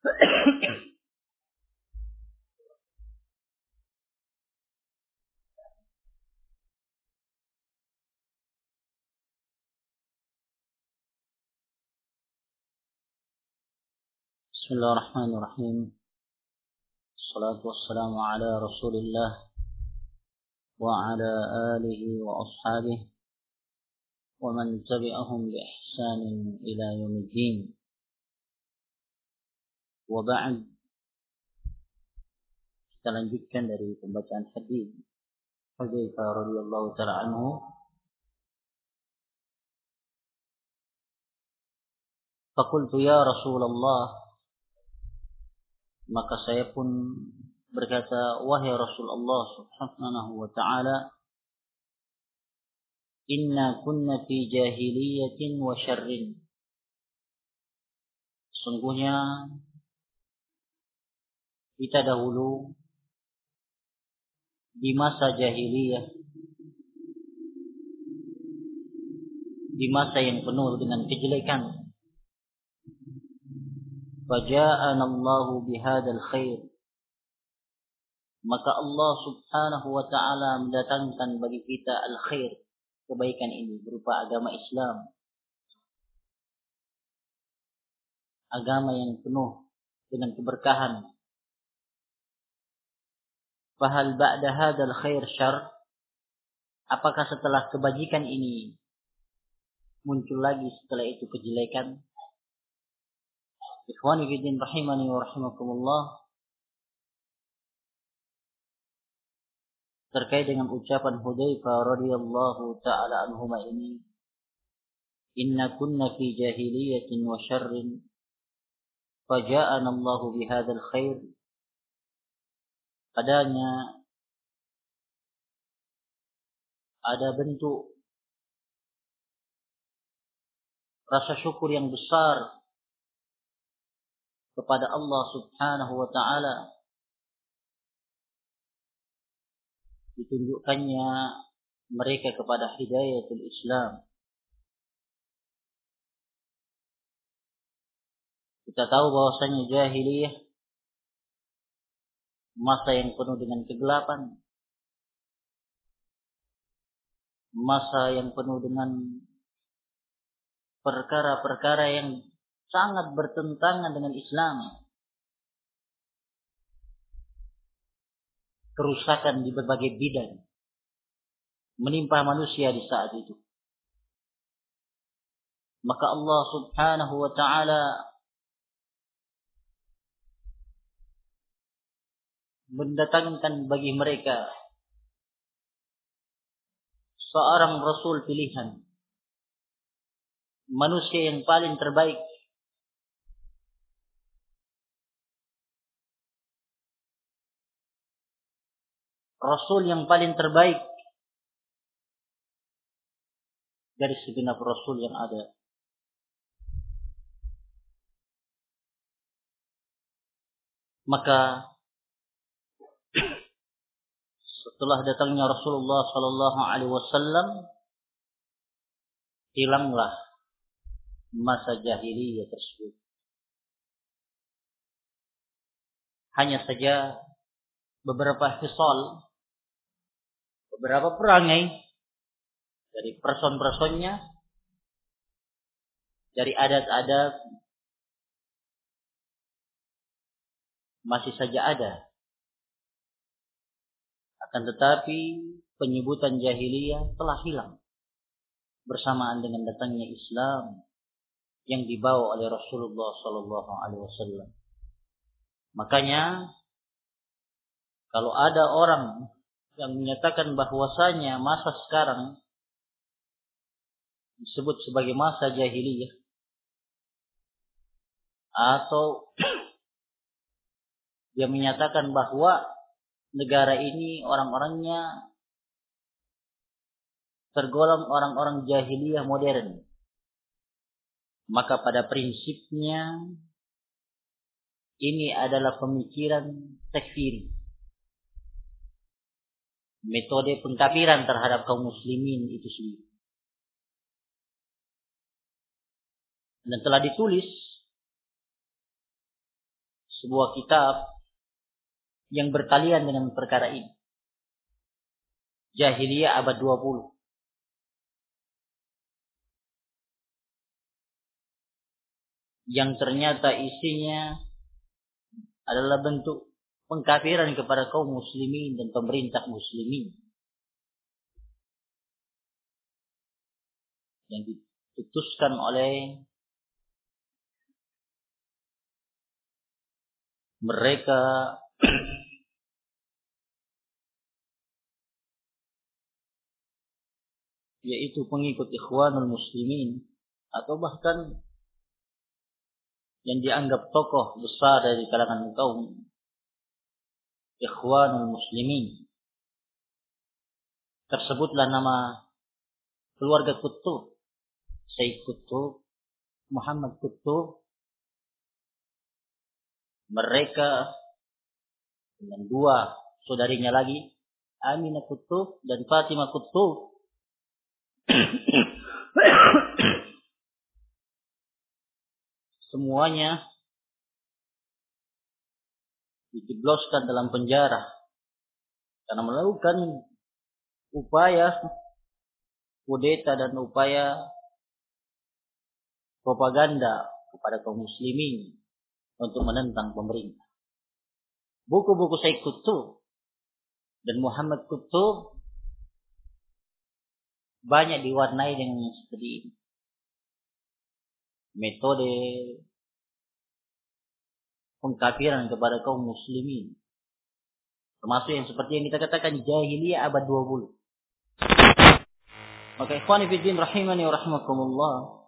بسم الله الرحمن الرحيم. الصلاة والسلام على رسول الله وعلى آله وأصحابه ومن تبعهم بإحسان إلى يوم الدين. وبعد kita lanjutkan dari pembacaan hadis Hudzaifah radhiyallahu taala anhu Fakultu ya Rasulullah maka saya pun berkata wahai Rasulullah subhanahu wa taala inna kunna fi jahiliyatin wa syarrin sungguhnya kita dahulu di masa jahiliyah. Di masa yang penuh dengan kejelekan. Faja'ana Allah bihadzal khair. Maka Allah Subhanahu wa taala mendatangkan bagi kita al khair kebaikan ini berupa agama Islam. Agama yang penuh dengan keberkahan fahal ba'da hadzal khair syar apakah setelah kebajikan ini muncul lagi setelah itu kejelekan Ikhwani fiddin rahimani wa rahimakumullah. Terkait dengan ucapan Hudzaifah radhiyallahu taala anhuma ini, "Inna kunna fi jahiliyatin wa syarrin faja'ana Allahu bihadzal khair." Padanya ada bentuk rasa syukur yang besar kepada Allah Subhanahu wa taala. Ditunjukkannya mereka kepada hidayatul Islam. Kita tahu bahwasanya jahiliyah masa yang penuh dengan kegelapan masa yang penuh dengan perkara-perkara yang sangat bertentangan dengan Islam. Kerusakan di berbagai bidang menimpa manusia di saat itu. Maka Allah Subhanahu wa taala mendatangkan bagi mereka seorang rasul pilihan. Manusia yang paling terbaik. Rasul yang paling terbaik. Dari segenap Rasul yang ada. Maka setelah datangnya Rasulullah Sallallahu Alaihi Wasallam hilanglah masa jahiliyah tersebut. Hanya saja beberapa hisol beberapa perangai dari person-personnya dari adat-adat masih saja ada akan tetapi penyebutan jahiliyah telah hilang bersamaan dengan datangnya Islam yang dibawa oleh Rasulullah Sallallahu Alaihi Wasallam. Makanya kalau ada orang yang menyatakan bahwasanya masa sekarang disebut sebagai masa jahiliyah atau dia menyatakan bahwa negara ini orang-orangnya tergolong orang-orang jahiliyah modern maka pada prinsipnya ini adalah pemikiran tekfiri metode pengkafiran terhadap kaum muslimin itu sendiri. Dan telah ditulis sebuah kitab yang bertalian dengan perkara ini. Jahiliyah abad 20. Yang ternyata isinya adalah bentuk pengkafiran kepada kaum muslimin dan pemerintah muslimin. Yang diputuskan oleh mereka yaitu pengikut ikhwanul muslimin atau bahkan yang dianggap tokoh besar dari kalangan kaum ikhwanul muslimin. Tersebutlah nama keluarga Kutub Syekh Kutub Muhammad Kutub mereka dengan dua saudarinya lagi Aminah Kutub dan Fatimah Kutub semuanya dijebloskan dalam penjara karena melakukan upaya kudeta dan upaya propaganda kepada kaum muslimin untuk menentang pemerintah. Buku-buku Syekh Kutub dan Muhammad Kutub banyak diwarnai dengan seperti ini. Metode pengkafiran kepada kaum muslimin. Termasuk yang seperti yang kita katakan jahiliyah abad 20. Maka ikhwan fillah rahimani wa rahimakumullah.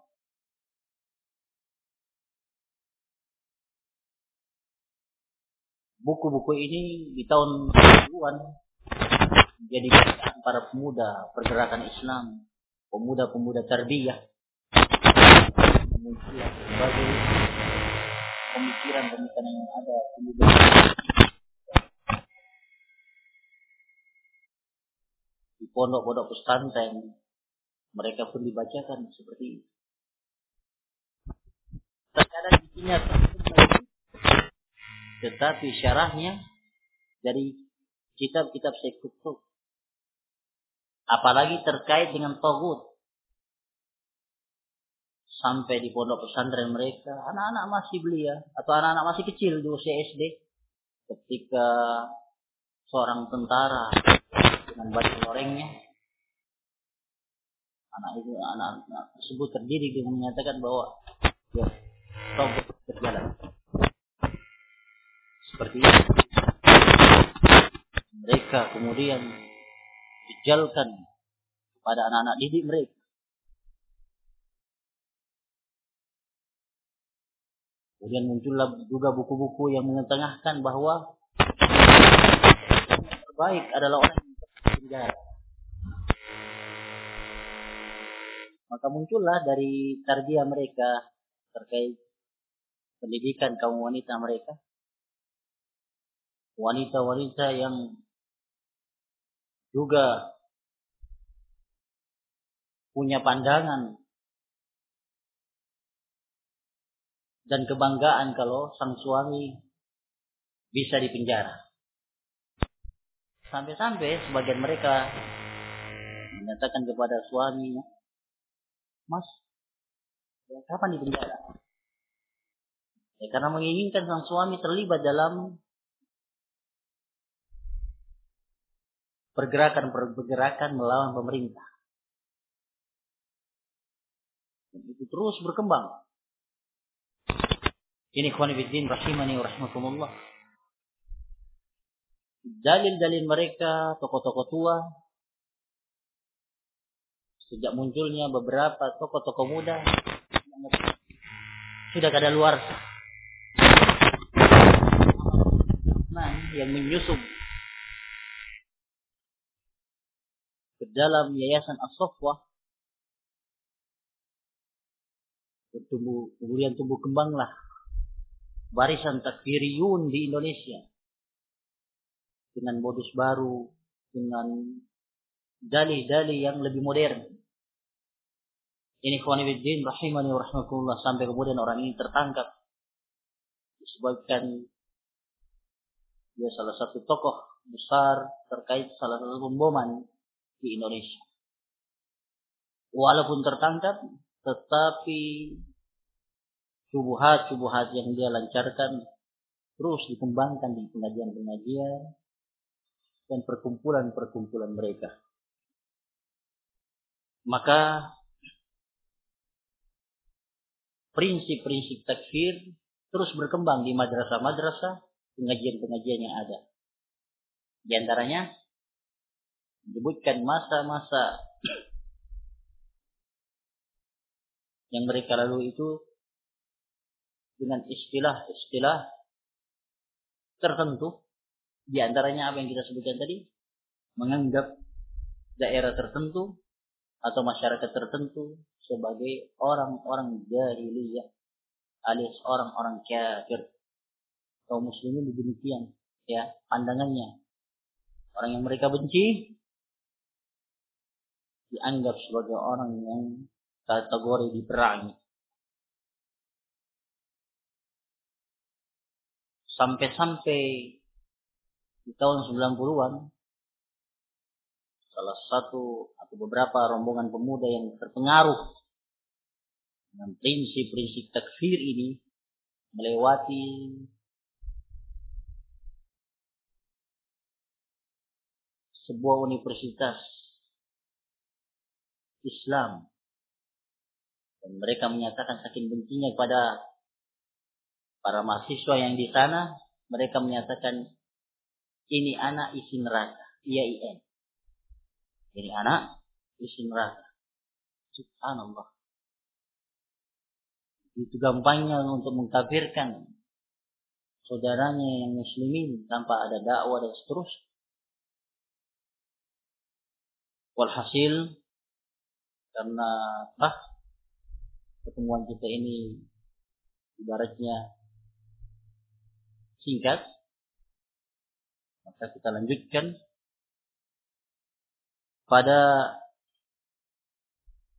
buku-buku ini di tahun 20-an menjadi para pemuda pergerakan Islam, pemuda-pemuda tarbiyah muncullah sebagai pemikiran-pemikiran yang ada pemuda di pondok-pondok pesantren mereka pun dibacakan seperti itu. Terkadang isinya tetapi syarahnya dari kitab-kitab Syekh Kutub. Apalagi terkait dengan togut. Sampai di pondok pesantren mereka, anak-anak masih belia atau anak-anak masih kecil di usia SD. Ketika seorang tentara dengan baju orangnya, anak itu anak, anak tersebut terdiri dengan menyatakan bahwa ya, togut berjalan seperti itu. Mereka kemudian dijalkan kepada anak-anak didik mereka. Kemudian muncullah juga buku-buku yang mengetengahkan bahwa yang terbaik adalah orang yang penjara. Maka muncullah dari tarbiyah mereka terkait pendidikan kaum wanita mereka wanita-wanita yang juga punya pandangan dan kebanggaan kalau sang suami bisa dipenjara. Sampai-sampai sebagian mereka menyatakan kepada suaminya, Mas, ya, kapan dipenjara? Ya, karena menginginkan sang suami terlibat dalam pergerakan-pergerakan melawan pemerintah. Terus berkembang. Ini khonifiddin rahimani wa rahimakumullah. Dalil-dalil mereka, tokoh-tokoh tua, sejak munculnya beberapa tokoh-tokoh muda, sudah kada luar. Yang menyusup ke dalam yayasan As-Sofwah bertumbuh kemudian tumbuh kembanglah barisan takfiriyun di Indonesia. Dengan modus baru dengan dalih-dalih yang lebih modern. Ini khawanibiddin rahimani wa rahmatullah sampai kemudian orang ini tertangkap. Disebabkan Dia salah satu tokoh besar terkait salah satu pemboman di Indonesia. Walaupun tertangkap, tetapi subuhat-subuhat yang dia lancarkan terus dikembangkan di pengajian-pengajian dan perkumpulan-perkumpulan mereka. Maka prinsip-prinsip takfir terus berkembang di madrasah-madrasah, pengajian-pengajian yang ada. Di antaranya menyebutkan masa-masa yang mereka lalui itu dengan istilah-istilah tertentu. Di antaranya apa yang kita sebutkan tadi, menganggap daerah tertentu atau masyarakat tertentu sebagai orang-orang jahiliyah alias orang-orang kafir. Kaum muslimin demikian ya pandangannya. Orang yang mereka benci dianggap sebagai orang yang kategori diperangi. Sampai-sampai di tahun 90-an salah satu atau beberapa rombongan pemuda yang terpengaruh dengan prinsip-prinsip takfir ini melewati sebuah universitas Islam dan mereka menyatakan saking bencinya kepada para mahasiswa yang di sana mereka menyatakan ini anak isi neraka. IAIN ini anak isi neraka. Subhanallah. Itu gampangnya untuk mengkafirkan saudaranya yang muslimin tanpa ada dakwah dan seterusnya. Walhasil karena ah pertemuan kita ini ibaratnya singkat, maka kita lanjutkan pada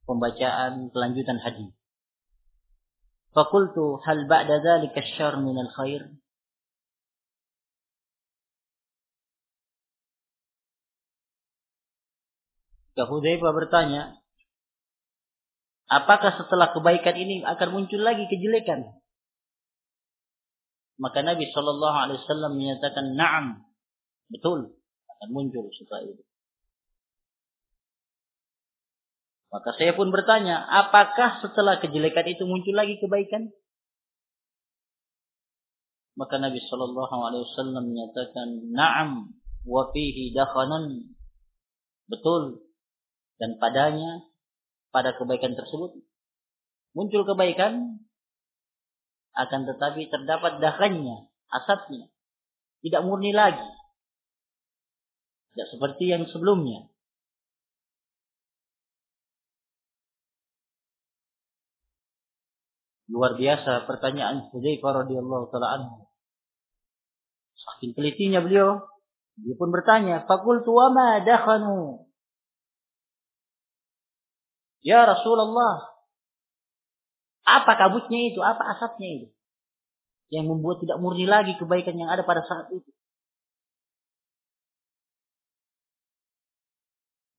pembacaan kelanjutan hadis. Fakultu hal ba'da dzalika syarr min al khair? Ketika bertanya, apakah setelah kebaikan ini akan muncul lagi kejelekan? Maka Nabi Shallallahu Alaihi Wasallam menyatakan, naam, betul, akan muncul setelah itu. Maka saya pun bertanya, apakah setelah kejelekan itu muncul lagi kebaikan? Maka Nabi Shallallahu Alaihi Wasallam menyatakan, Naam, wafihi dakhanan. Betul. Dan padanya, pada kebaikan tersebut, muncul kebaikan, akan tetapi terdapat dakhannya, asapnya. Tidak murni lagi. Tidak seperti yang sebelumnya. Luar biasa pertanyaan Hudzaifah radhiyallahu taala anhu. Saking telitinya beliau, dia pun bertanya, "Fakultu wa ma dakhanu?" Ya Rasulullah, apa kabutnya itu? Apa asapnya itu? Yang membuat tidak murni lagi kebaikan yang ada pada saat itu.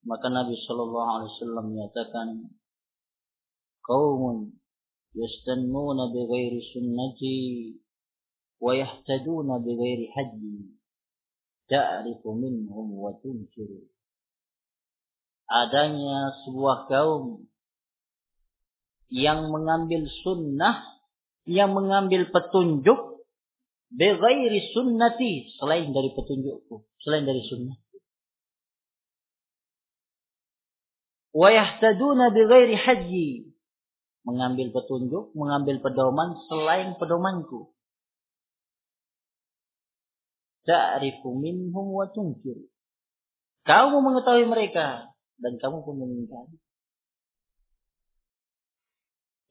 Maka Nabi Shallallahu Alaihi Wasallam menyatakan, "Kaumun yastannuna bi ghairi sunnati wa yahtaduna bi ghairi haji, ta'rifu minhum wa tunkiru." Adanya sebuah kaum yang mengambil sunnah yang mengambil petunjuk bighairi sunnati selain dari petunjukku selain dari sunnah wa yahtaduna bighairi haji mengambil petunjuk, mengambil pedoman selain pedomanku. Ta'rifu minhum wa tunkir. Kamu mengetahui mereka dan kamu pun mengingkari.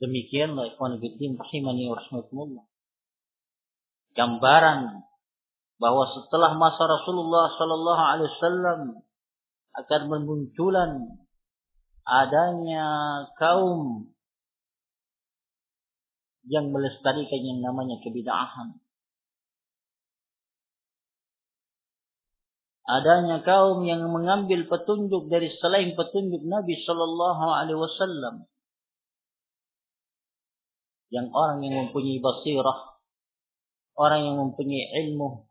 Demikianlah ikhwan fillah rahimani rahmatullah. Gambaran bahwa setelah masa Rasulullah sallallahu alaihi wasallam akan bermunculan adanya kaum yang melestarikan yang namanya kebidahan. Adanya kaum yang mengambil petunjuk dari selain petunjuk Nabi Shallallahu Alaihi Wasallam. Yang orang yang mempunyai basirah orang yang mempunyai ilmu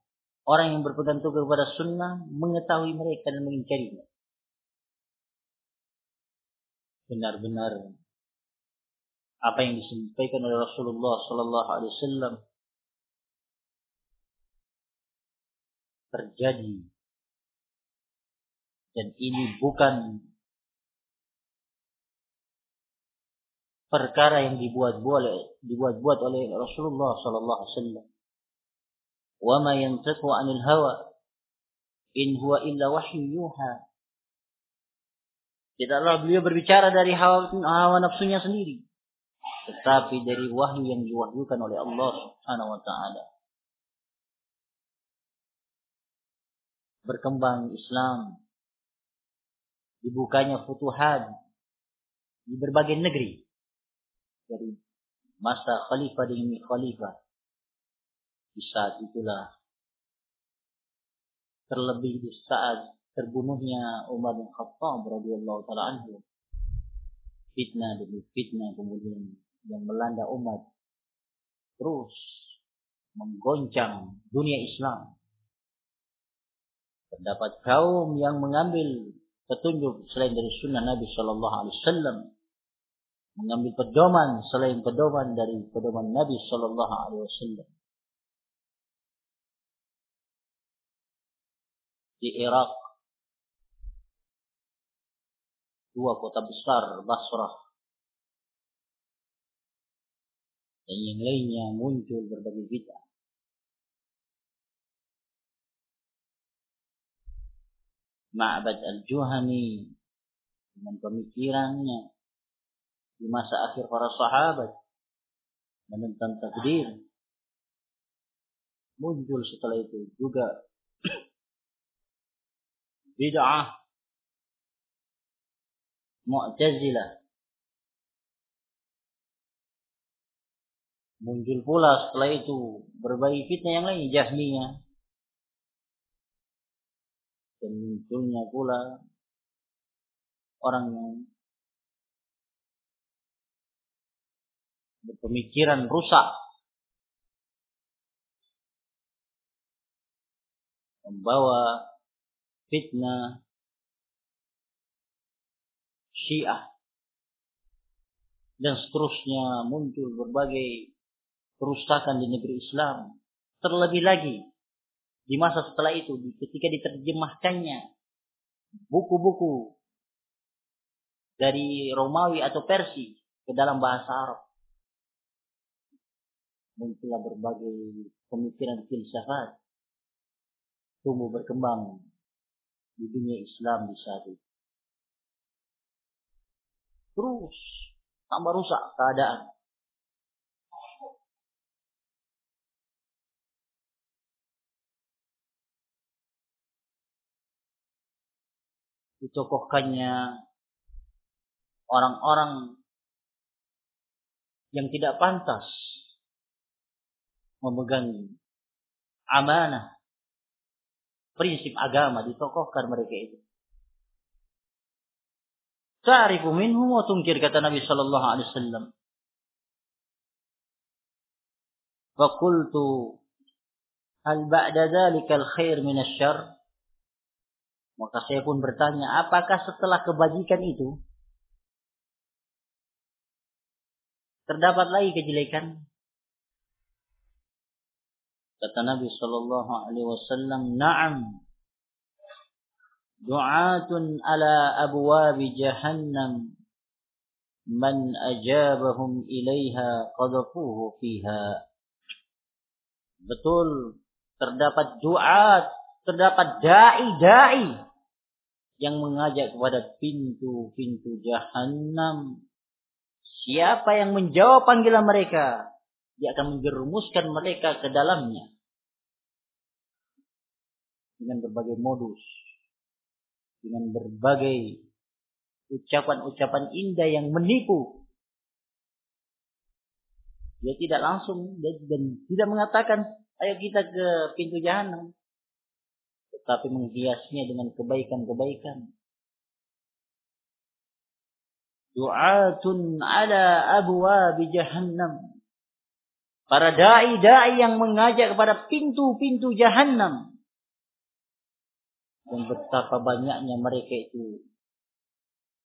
orang yang berpegang teguh kepada sunnah mengetahui mereka dan mengingkarinya. Benar-benar apa yang disampaikan oleh Rasulullah Sallallahu Alaihi Wasallam terjadi dan ini bukan perkara yang dibuat-buat dibuat-buat oleh Rasulullah sallallahu alaihi wasallam. Wa ma yantiqu 'anil hawa in huwa illa wahyu yuha. Tidaklah beliau berbicara dari hawa, hawa nafsunya sendiri, tetapi dari wahyu yang diwahyukan oleh Allah Subhanahu wa taala. Berkembang Islam dibukanya futuhat di berbagai negeri. Dari masa khalifah demi khalifah. Di saat itulah terlebih di saat terbunuhnya Umar bin Khattab radhiyallahu taala anhu fitnah demi fitnah kemudian yang melanda umat terus menggoncang dunia Islam. Terdapat kaum yang mengambil petunjuk selain dari sunnah Nabi Shallallahu Alaihi Wasallam mengambil pedoman selain pedoman dari pedoman Nabi Shallallahu Alaihi Wasallam. Di Irak dua kota besar Basrah dan yang lainnya muncul berbagai bid'ah Ma'bad al-Juhani. Dengan pemikirannya. Di masa akhir para sahabat. Menentang takdir. Muncul setelah itu juga. Bid'ah. Mu'tazilah. Muncul pula setelah itu. Berbagai fitnah yang lain. Jahmiyah dan munculnya pula orang yang berpemikiran rusak. Membawa fitnah Syiah. Dan seterusnya muncul berbagai kerusakan di negeri Islam. Terlebih lagi di masa setelah itu ketika diterjemahkannya buku-buku dari Romawi atau Persia ke dalam bahasa Arab muncullah berbagai pemikiran filsafat tumbuh berkembang di dunia Islam di saat itu. Terus tambah rusak keadaan. Ditokohkannya orang-orang yang tidak pantas memegang amanah prinsip agama ditokohkan mereka itu. Ta'rifu minhum wa tunkir kata Nabi sallallahu alaihi wasallam. Fa qultu hal ba'da dzalika al-khair min asy-syarr? Maka saya pun bertanya, apakah setelah kebajikan itu terdapat lagi kejelekan? Kata Nabi Shallallahu Alaihi Wasallam, "Naam, du'atun ala abwab jahannam man ajabahum ilaiha qadhafuhu fiha." Betul, terdapat duat, terdapat dai-dai yang mengajak kepada pintu-pintu jahanam. Siapa yang menjawab panggilan mereka, dia akan menjerumuskan mereka ke dalamnya. Dengan berbagai modus. Dengan berbagai ucapan-ucapan indah yang menipu. Dia tidak langsung dan tidak mengatakan, ayo kita ke pintu jahanam. Tapi menghiasnya dengan kebaikan-kebaikan. Du'atun ala abwab jahannam. Para dai-dai yang mengajak kepada pintu-pintu jahannam. Dan betapa banyaknya mereka itu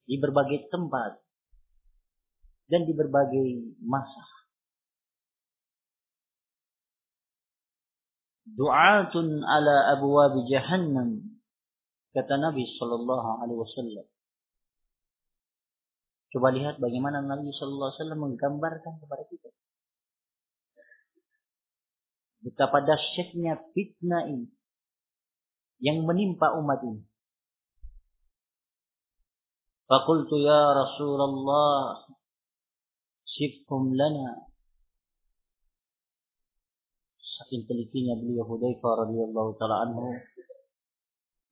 di berbagai tempat dan di berbagai masa. Du'atun ala abwab jahannam kata Nabi sallallahu alaihi wasallam. Coba lihat bagaimana Nabi sallallahu alaihi wasallam menggambarkan kepada kita. Betapa dahsyatnya fitnah ini yang menimpa umat ini. فقلت يا رسول الله سفهم لنا saking telitinya beliau Hudzaifah radhiyallahu taala anhu.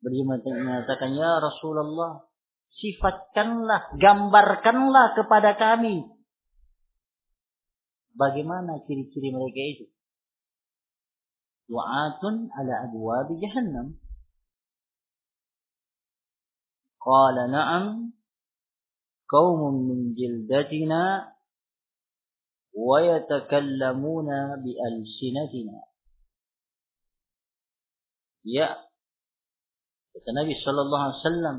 Beliau mengatakan ya Rasulullah sifatkanlah gambarkanlah kepada kami bagaimana ciri-ciri mereka itu. Waatun ala abwab jahannam. Qala na'am qaumun min jildatina ويتكلمون بألسنتنا Ya, kata Nabi Shallallahu Alaihi Wasallam,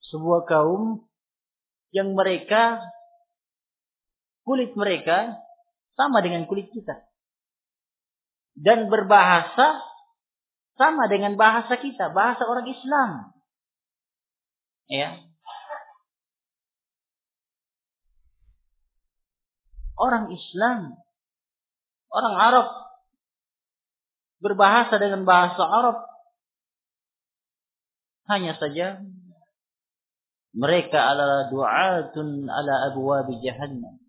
sebuah kaum yang mereka kulit mereka sama dengan kulit kita dan berbahasa sama dengan bahasa kita, bahasa orang Islam. Ya, Orang Islam, orang Arab berbahasa dengan bahasa Arab. Hanya saja mereka adalah du'atun ala abwab jahannam.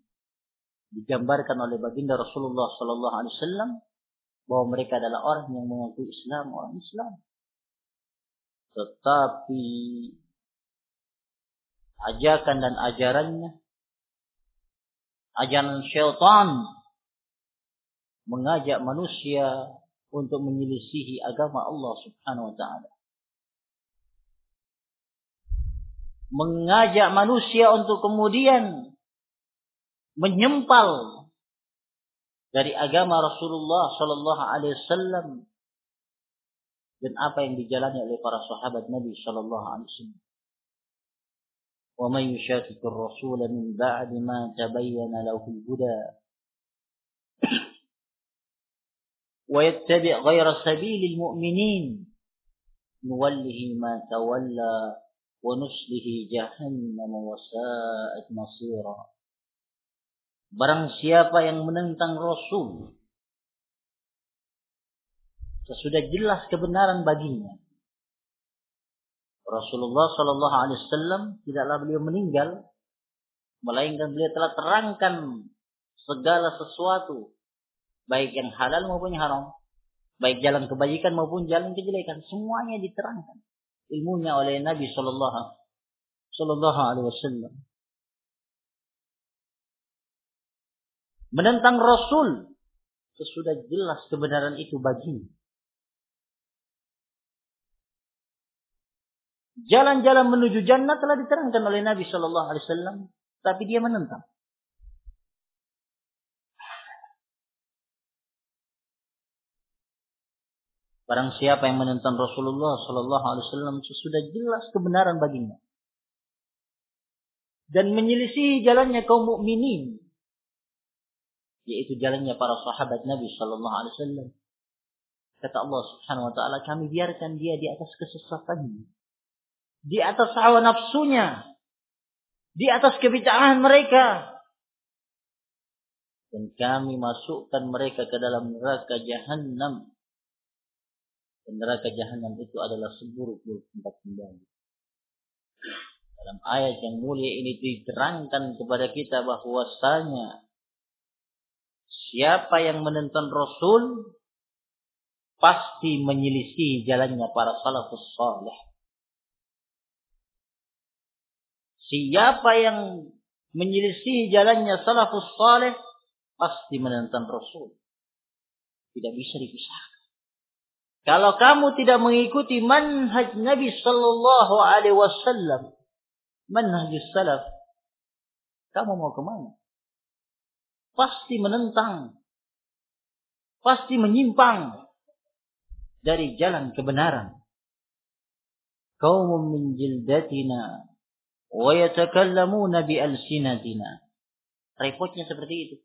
Digambarkan oleh baginda Rasulullah sallallahu alaihi wasallam bahwa mereka adalah orang yang mengaku Islam, orang Islam. Tetapi ajakan dan ajarannya ajaran syaitan mengajak manusia untuk menyelisihi agama Allah Subhanahu wa taala. Mengajak manusia untuk kemudian menyempal dari agama Rasulullah sallallahu alaihi wasallam dan apa yang dijalani oleh para sahabat Nabi sallallahu alaihi wasallam. ومن يشاكك الرسول من بعد ما تبين له الهدى ويتبع غير سبيل المؤمنين نوله ما تولى ونسله جهنم وساءت مصيرا Barang siapa yang menentang Rasul sesudah jelas kebenaran baginya Rasulullah Shallallahu Alaihi Wasallam tidaklah beliau meninggal, melainkan beliau telah terangkan segala sesuatu, baik yang halal maupun yang haram, baik jalan kebajikan maupun jalan kejelekan, semuanya diterangkan ilmunya oleh Nabi Shallallahu Alaihi Wasallam. Menentang Rasul sesudah jelas kebenaran itu baginya Jalan-jalan menuju jannah telah diterangkan oleh Nabi Shallallahu Alaihi Wasallam, tapi dia menentang. Barang siapa yang menentang Rasulullah Shallallahu Alaihi Wasallam sesudah jelas kebenaran baginya dan menyelisihi jalannya kaum mukminin, yaitu jalannya para sahabat Nabi Shallallahu Alaihi Wasallam. Kata Allah Subhanahu Wa Taala, kami biarkan dia di atas kesesatannya di atas hawa nafsunya, di atas kebid'ahan mereka. Dan kami masukkan mereka ke dalam neraka jahanam. Dan neraka jahanam itu adalah seburuk-buruk tempat kembali. Dalam ayat yang mulia ini diterangkan kepada kita bahwasanya siapa yang menentang Rasul pasti menyelisih jalannya para salafus salih. Siapa yang menyelisih jalannya salafus saleh pasti menentang Rasul. Tidak bisa dipisahkan. Kalau kamu tidak mengikuti manhaj Nabi sallallahu alaihi wasallam, manhaj salaf, kamu mau ke mana? Pasti menentang. Pasti menyimpang dari jalan kebenaran. Kaum min jildatina wa yatakallamuna bi alsinatina. Repotnya seperti itu.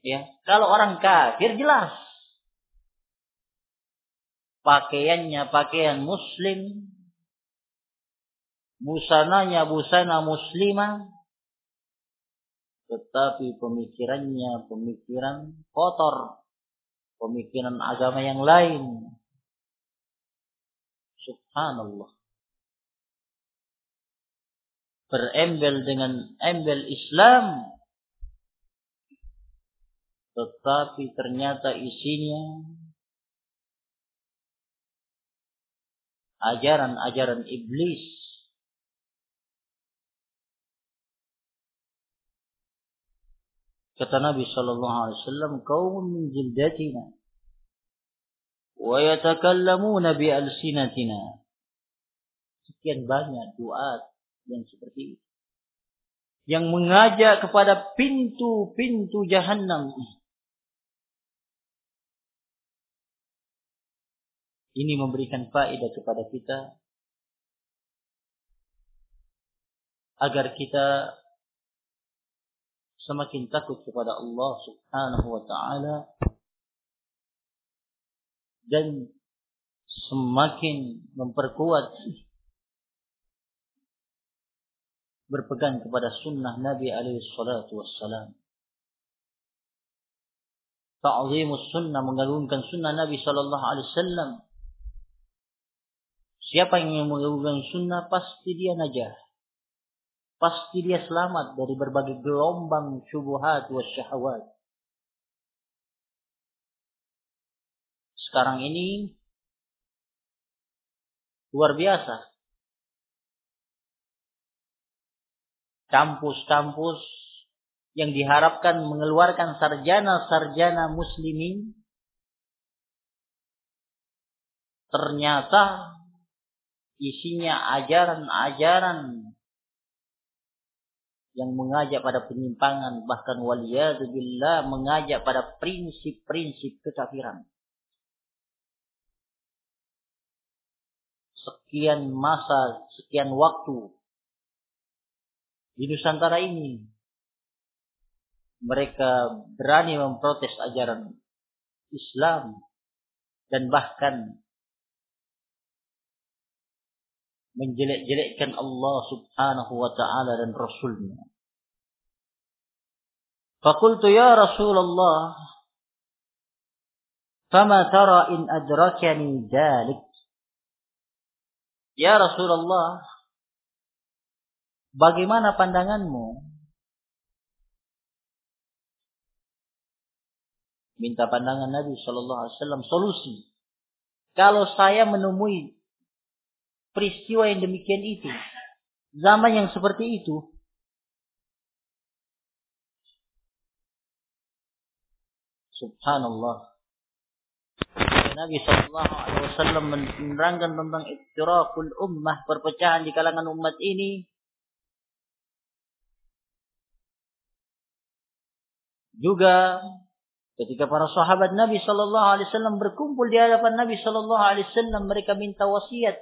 Ya, kalau orang kafir jelas pakaiannya pakaian muslim, busananya busana muslimah, tetapi pemikirannya pemikiran kotor, pemikiran agama yang lain. Subhanallah. Berembel dengan embel Islam, tetapi ternyata isinya ajaran-ajaran iblis. Kata Nabi sallallahu alaihi wasallam, "Qaumun min jildatina wa yatakallamuna bi alsinatina." Sekian banyak doa yang seperti itu. Yang mengajak kepada pintu-pintu jahanam. Ini memberikan faedah kepada kita agar kita semakin takut kepada Allah Subhanahu wa taala dan semakin memperkuat berpegang kepada sunnah Nabi alaihi salatu wassalam. Ta'zimus sunnah mengagungkan sunnah Nabi sallallahu alaihi wasallam Siapa yang mengagungkan sunnah pasti dia najah. Pasti dia selamat dari berbagai gelombang syubuhat wa syahwat. Sekarang ini luar biasa. Kampus-kampus yang diharapkan mengeluarkan sarjana-sarjana muslimin ternyata isinya ajaran-ajaran yang mengajak pada penyimpangan bahkan waliyadzubillah mengajak pada prinsip-prinsip kekafiran. Sekian masa, sekian waktu di Nusantara ini mereka berani memprotes ajaran Islam dan bahkan menjelek-jelekkan Allah subhanahu wa ta'ala dan Rasulnya. Fakultu ya Rasulullah, fama tara in adrakani dalik. Ya Rasulullah, bagaimana pandanganmu? Minta pandangan Nabi Shallallahu Alaihi Wasallam solusi. Kalau saya menemui peristiwa yang demikian itu. Zaman yang seperti itu. Subhanallah. Nabi Shallallahu Alaihi Wasallam menerangkan tentang iftirakul ummah perpecahan di kalangan umat ini. Juga ketika para sahabat Nabi Shallallahu Alaihi Wasallam berkumpul di hadapan Nabi Shallallahu Alaihi Wasallam mereka minta wasiat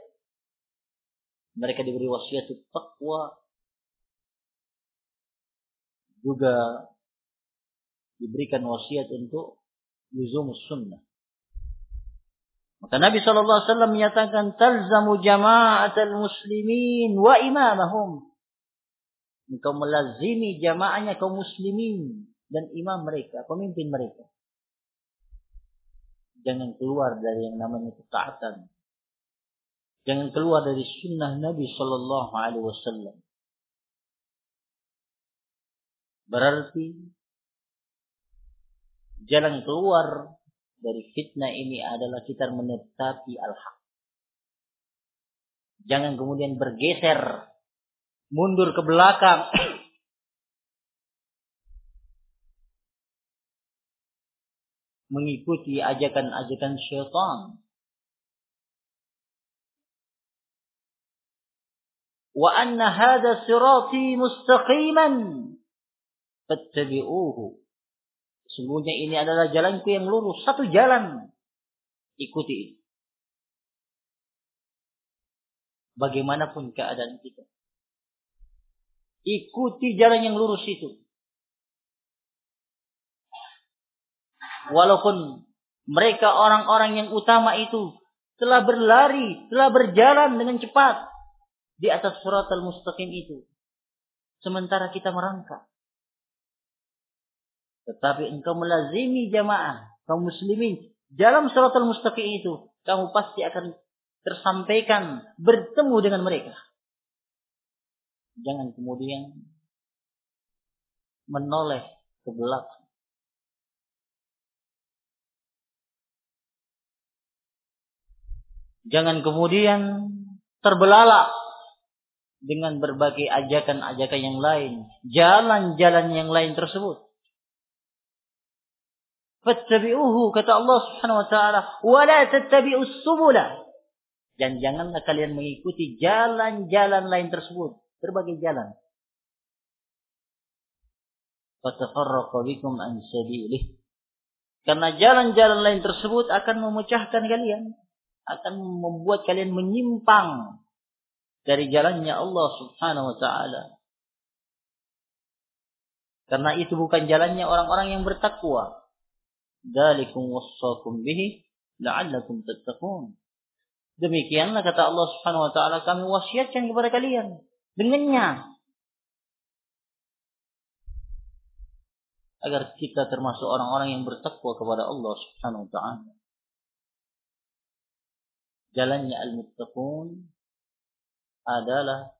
mereka diberi wasiat takwa juga diberikan wasiat untuk luzum sunnah. Maka Nabi Shallallahu Alaihi Wasallam menyatakan talzamu jama'at muslimin wa imamahum. Engkau melazimi jamaahnya kaum muslimin dan imam mereka, pemimpin mereka. Jangan keluar dari yang namanya ketaatan. Jangan keluar dari sunnah Nabi Shallallahu Alaihi Wasallam. Berarti jalan keluar dari fitnah ini adalah kita menetapi al-haq. Jangan kemudian bergeser, mundur ke belakang. mengikuti ajakan-ajakan syaitan. Wa anna hadha sirati mustaqiman fattabi'uhu. Sungguhnya ini adalah jalanku yang lurus, satu jalan. Ikuti ini. Bagaimanapun keadaan kita. Ikuti jalan yang lurus itu. Walaupun mereka orang-orang yang utama itu telah berlari, telah berjalan dengan cepat di atas surat al-mustaqim itu. Sementara kita merangkak. Tetapi engkau melazimi jamaah, kaum muslimin, dalam surat al-mustaqim itu, kamu pasti akan tersampaikan bertemu dengan mereka. Jangan kemudian menoleh ke belakang. Jangan kemudian terbelalak dengan berbagai ajakan-ajakan yang lain, jalan-jalan yang lain tersebut. Fattabi'uhu kata Allah Subhanahu wa taala, wa la tattabi'us subula. Dan janganlah kalian mengikuti jalan-jalan lain tersebut, berbagai jalan. Fatafarraqa bikum an sabilih. Karena jalan-jalan lain tersebut akan memecahkan kalian, akan membuat kalian menyimpang dari jalannya Allah Subhanahu wa taala. Karena itu bukan jalannya orang-orang yang bertakwa. Dalikum wassakum bihi la'allakum tattaqun. Demikianlah kata Allah Subhanahu wa taala kami wasiatkan kepada kalian dengannya agar kita termasuk orang-orang yang bertakwa kepada Allah Subhanahu wa taala. Jalannya al-muttaqun adalah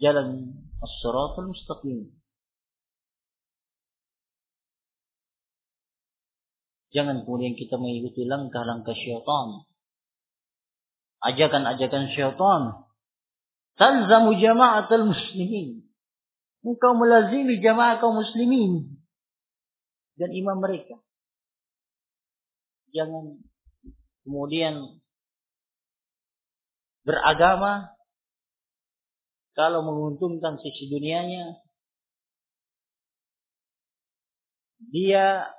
jalan as-siratal mustaqim. Jangan kemudian kita mengikuti langkah-langkah syaitan. Ajakan-ajakan syaitan. Talzamu jama'atul muslimin. Engkau melazimi jamaah kaum muslimin. Dan imam mereka. Jangan kemudian beragama kalau menguntungkan sisi dunianya dia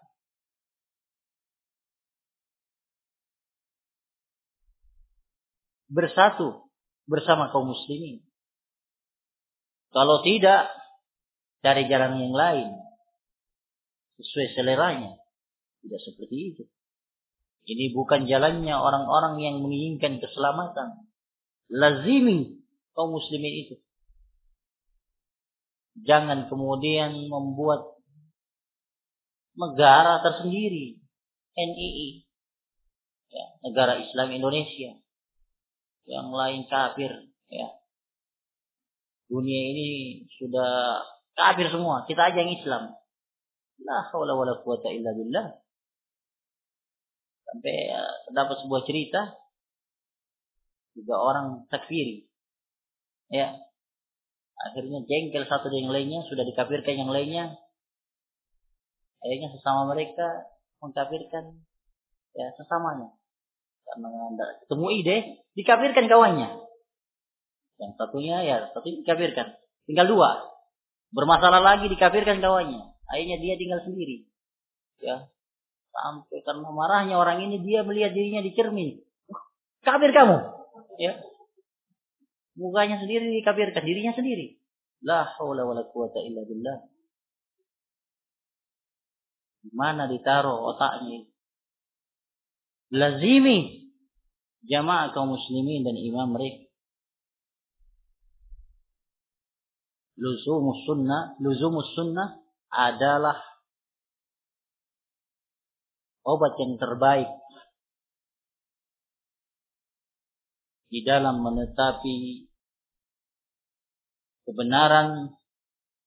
bersatu bersama kaum muslimin. Kalau tidak, cari jalan yang lain. Sesuai seleranya. Tidak seperti itu. Ini bukan jalannya orang-orang yang menginginkan keselamatan lazimi kaum muslimin itu. Jangan kemudian membuat negara tersendiri, NII, ya, negara Islam Indonesia, yang lain kafir, ya. Dunia ini sudah kafir semua, kita aja yang Islam. La haula wala quwata illa billah. Sampai ya, dapat sebuah cerita juga orang takfiri. Ya. Akhirnya jengkel satu dengan lainnya, sudah dikafirkan yang lainnya. Akhirnya sesama mereka mengkafirkan ya sesamanya. Karena ketemu ide, dikafirkan kawannya. Yang satunya ya, satu dikafirkan. Tinggal dua. Bermasalah lagi dikafirkan kawannya. Akhirnya dia tinggal sendiri. Ya. Sampai karena marahnya orang ini dia melihat dirinya di cermin. Kafir kamu. Ya. Mukanya sendiri dikafirkan dirinya sendiri. La haula wala quwata illa billah. Mana ditaruh otaknya? Lazimi. Jamaah kaum muslimin dan imam mereka. Luzumus sunnah luzumus sunnah adalah obat yang terbaik di dalam menetapi kebenaran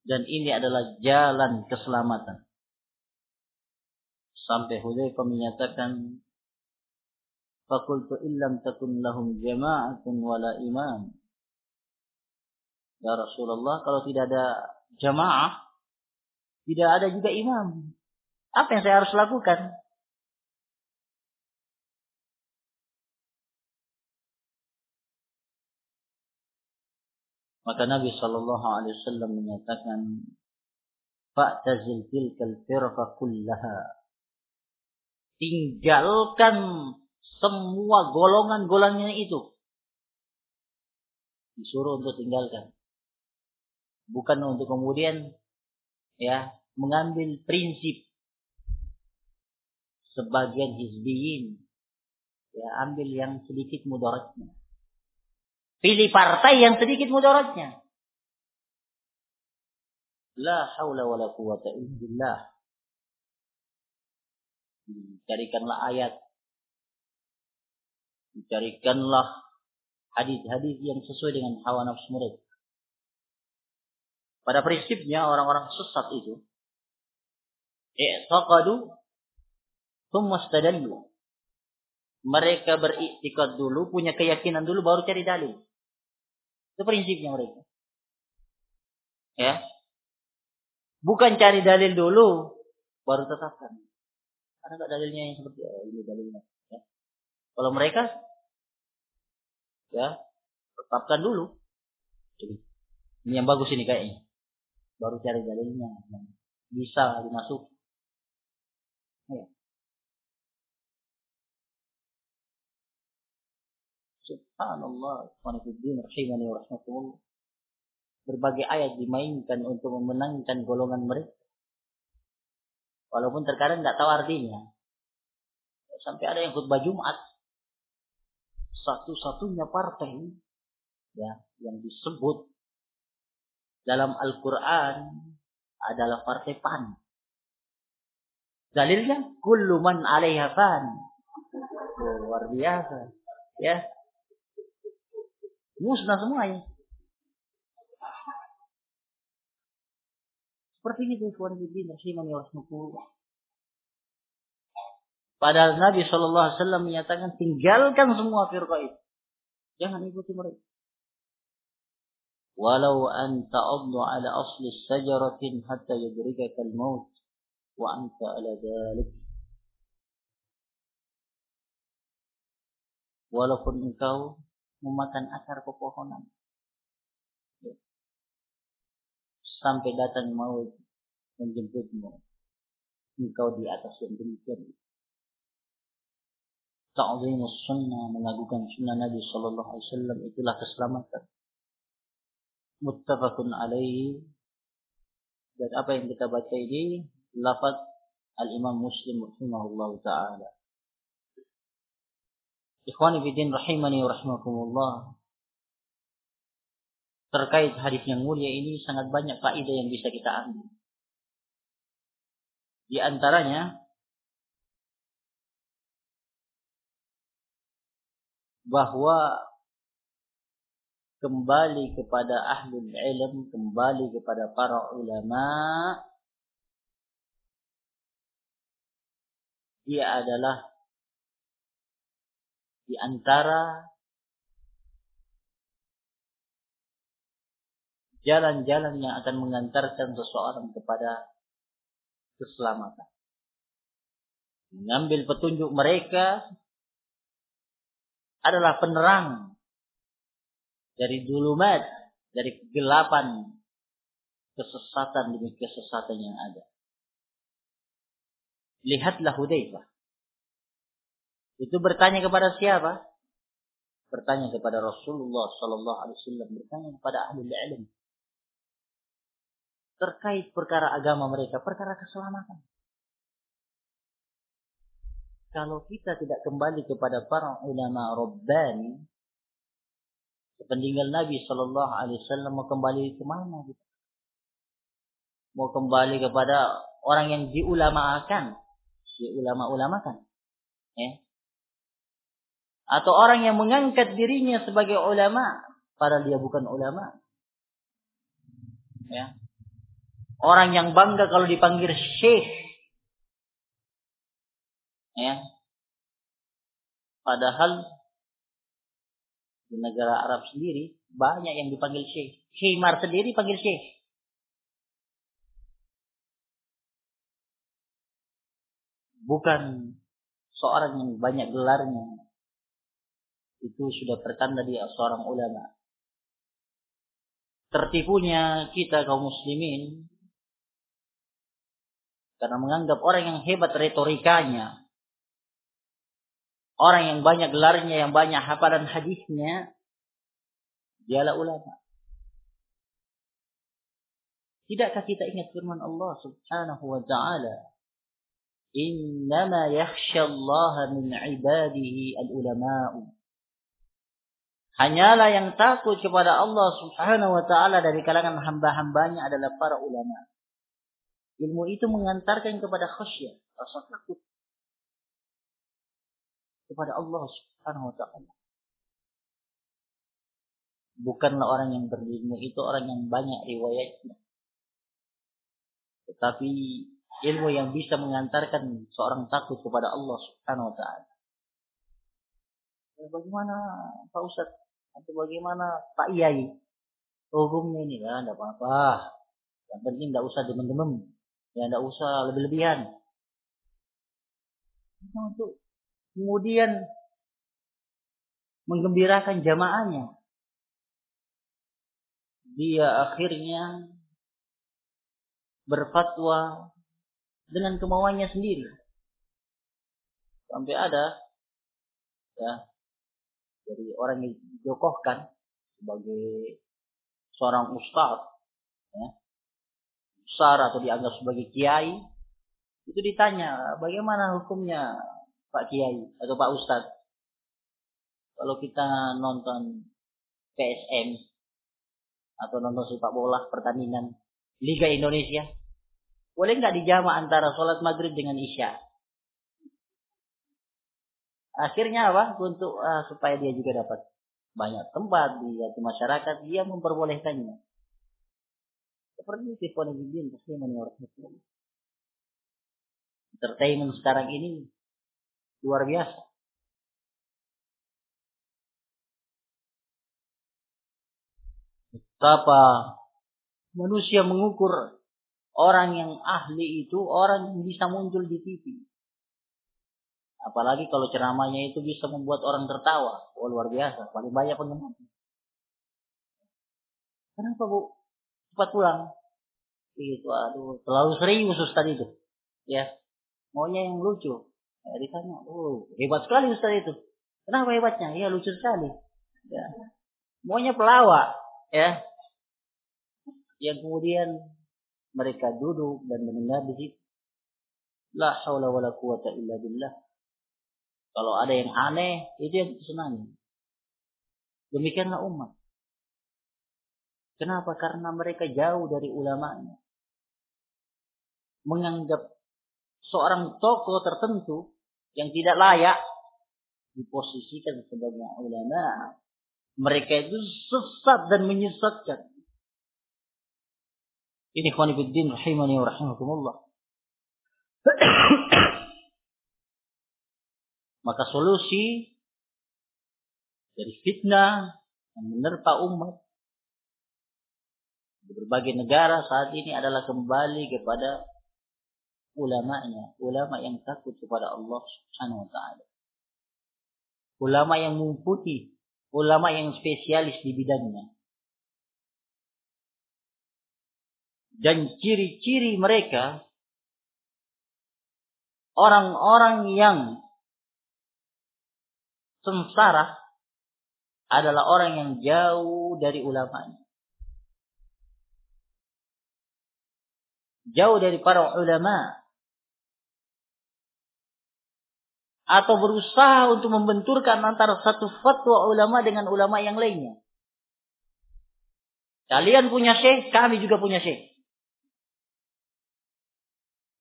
dan ini adalah jalan keselamatan. Sampai Hudzaifah menyatakan Fakultu illam takun lahum jama'atun wala imam. Ya Rasulullah, kalau tidak ada jamaah, tidak ada juga imam. Apa yang saya harus lakukan? Maka Nabi Shallallahu Alaihi Wasallam menyatakan, "Fa'tazil tilkal kullaha." Tinggalkan semua golongan-golongannya itu. Disuruh untuk tinggalkan. Bukan untuk kemudian ya mengambil prinsip sebagian hizbiyin ya ambil yang sedikit mudaratnya pilih partai yang sedikit mudaratnya la haula wala quwata illa billah carikanlah ayat carikanlah hadis-hadis yang sesuai dengan hawa nafsu mereka pada prinsipnya orang-orang sesat itu i'taqadu thumma istadallu. Mereka beriktikad dulu, punya keyakinan dulu baru cari dalil. Itu prinsipnya mereka. Ya. Bukan cari dalil dulu baru tetapkan. Ada enggak dalilnya yang seperti oh, ini dalilnya, ya. Kalau mereka ya, tetapkan dulu. Jadi, ini yang bagus ini kayaknya. Baru cari dalilnya. Bisa dimasuk Ya. Subhanallah, rahimani wa rahmatullah. Berbagai ayat dimainkan untuk memenangkan golongan mereka. Walaupun terkadang nggak tahu artinya. Sampai ada yang khutbah Jumat. Satu-satunya partai ya yang disebut dalam Al-Quran adalah partai PAN. Dalilnya kullu man 'alaiha fan. Oh, luar biasa. Ya musnah semuanya. Seperti itu Ikhwan Bidin Rahimani Rasulullah. Padahal Nabi Shallallahu Alaihi Wasallam menyatakan tinggalkan semua firqa itu. Jangan ikuti mereka. Walau anta adlu ala asli sajaratin hatta yadrikaka al-maut wa anta ala dalik Walaupun engkau memakan akar pepohonan. Sampai datang mau menjemputmu. Engkau di atas yang demikian. Ta'zimus sunnah melakukan sunnah Nabi sallallahu alaihi wasallam itulah keselamatan. Muttafaqun alaihi. Dan apa yang kita baca ini lafaz Al-Imam Muslim rahimahullah taala. Ikhwani bidin rahimani rahimakumullah. Terkait hadis yang mulia ini sangat banyak kaidah yang bisa kita ambil. Di antaranya bahwa kembali kepada ahli ilm, kembali kepada para ulama dia adalah di antara jalan-jalan yang akan mengantarkan seseorang kepada keselamatan. Mengambil petunjuk mereka adalah penerang dari dulumat, dari kegelapan kesesatan demi kesesatan yang ada lihatlah Hudzaifah. Itu bertanya kepada siapa? Bertanya kepada Rasulullah sallallahu alaihi wasallam, bertanya kepada ahli ilmu terkait perkara agama mereka, perkara keselamatan. Kalau kita tidak kembali kepada para ulama Rabbani, sepeninggal Nabi Shallallahu Alaihi Wasallam mau kembali ke mana? Mau kembali kepada orang yang diulamakan, di ulama-ulama kan. Ya. Atau orang yang mengangkat dirinya sebagai ulama padahal dia bukan ulama. Ya. Orang yang bangga kalau dipanggil syekh. Ya. Padahal di negara Arab sendiri banyak yang dipanggil syekh. Khimar sendiri panggil syekh. bukan seorang yang banyak gelarnya itu sudah pertanda dia seorang ulama tertipunya kita kaum muslimin karena menganggap orang yang hebat retorikanya, orang yang banyak gelarnya, yang banyak hafalan hadisnya, dialah ulama. Tidakkah kita ingat firman Allah Subhanahu wa taala? Innama yakhshallaha min ibadihi al-ulama'u. Hanyalah yang takut kepada Allah Subhanahu wa taala dari kalangan hamba-hambanya adalah para ulama. Ilmu itu mengantarkan kepada khasyah, rasa takut kepada Allah Subhanahu wa taala. Bukanlah orang yang berilmu itu orang yang banyak riwayatnya. Tetapi ilmu yang bisa mengantarkan seorang takut kepada Allah Subhanahu wa taala. Ya, bagaimana Pak Ustaz atau bagaimana Pak Yai? Hukumnya ini kan tidak apa-apa. Yang penting tidak usah demam-demam. Ya tidak usah lebih-lebihan. Untuk kemudian menggembirakan jamaahnya. Dia akhirnya berfatwa dengan kemauannya sendiri. Sampai ada ya dari orang yang dijokohkan sebagai seorang ustaz ya, besar atau dianggap sebagai kiai itu ditanya bagaimana hukumnya Pak Kiai atau Pak Ustadz kalau kita nonton PSM atau nonton sepak bola pertandingan Liga Indonesia. Boleh nggak dijama antara sholat maghrib dengan isya? Akhirnya apa? Untuk uh, supaya dia juga dapat banyak tempat di hati masyarakat, dia memperbolehkannya. Seperti itu Ikhwanudin, Entertainment sekarang ini luar biasa. Betapa manusia mengukur orang yang ahli itu orang yang bisa muncul di TV. Apalagi kalau ceramahnya itu bisa membuat orang tertawa. Oh, luar biasa. Paling banyak penggemar. Kenapa bu? Cepat pulang. Itu aduh. Terlalu serius Ustaz itu. Ya. Maunya yang lucu. Ya, ditanya. Oh, hebat sekali Ustaz itu. Kenapa hebatnya? Ya lucu sekali. Ya. Maunya pelawak. Ya yang kemudian mereka duduk dan mendengar di situ. La haula wala quwata illa billah. Kalau ada yang aneh, itu yang senang. Demikianlah umat. Kenapa? Karena mereka jauh dari ulamanya. Menganggap seorang tokoh tertentu yang tidak layak diposisikan sebagai ulama. Mereka itu sesat dan menyesatkan. Ini khonibuddin rahimani wa rahimakumullah. Maka solusi dari fitnah yang menerpa umat di berbagai negara saat ini adalah kembali kepada ulamanya, ulama yang takut kepada Allah Subhanahu wa taala. Ulama yang mengikuti, ulama yang spesialis di bidangnya. dan ciri-ciri mereka orang-orang yang sengsara adalah orang yang jauh dari ulamanya. Jauh dari para ulama. Atau berusaha untuk membenturkan antara satu fatwa ulama dengan ulama yang lainnya. Kalian punya syekh, kami juga punya syekh.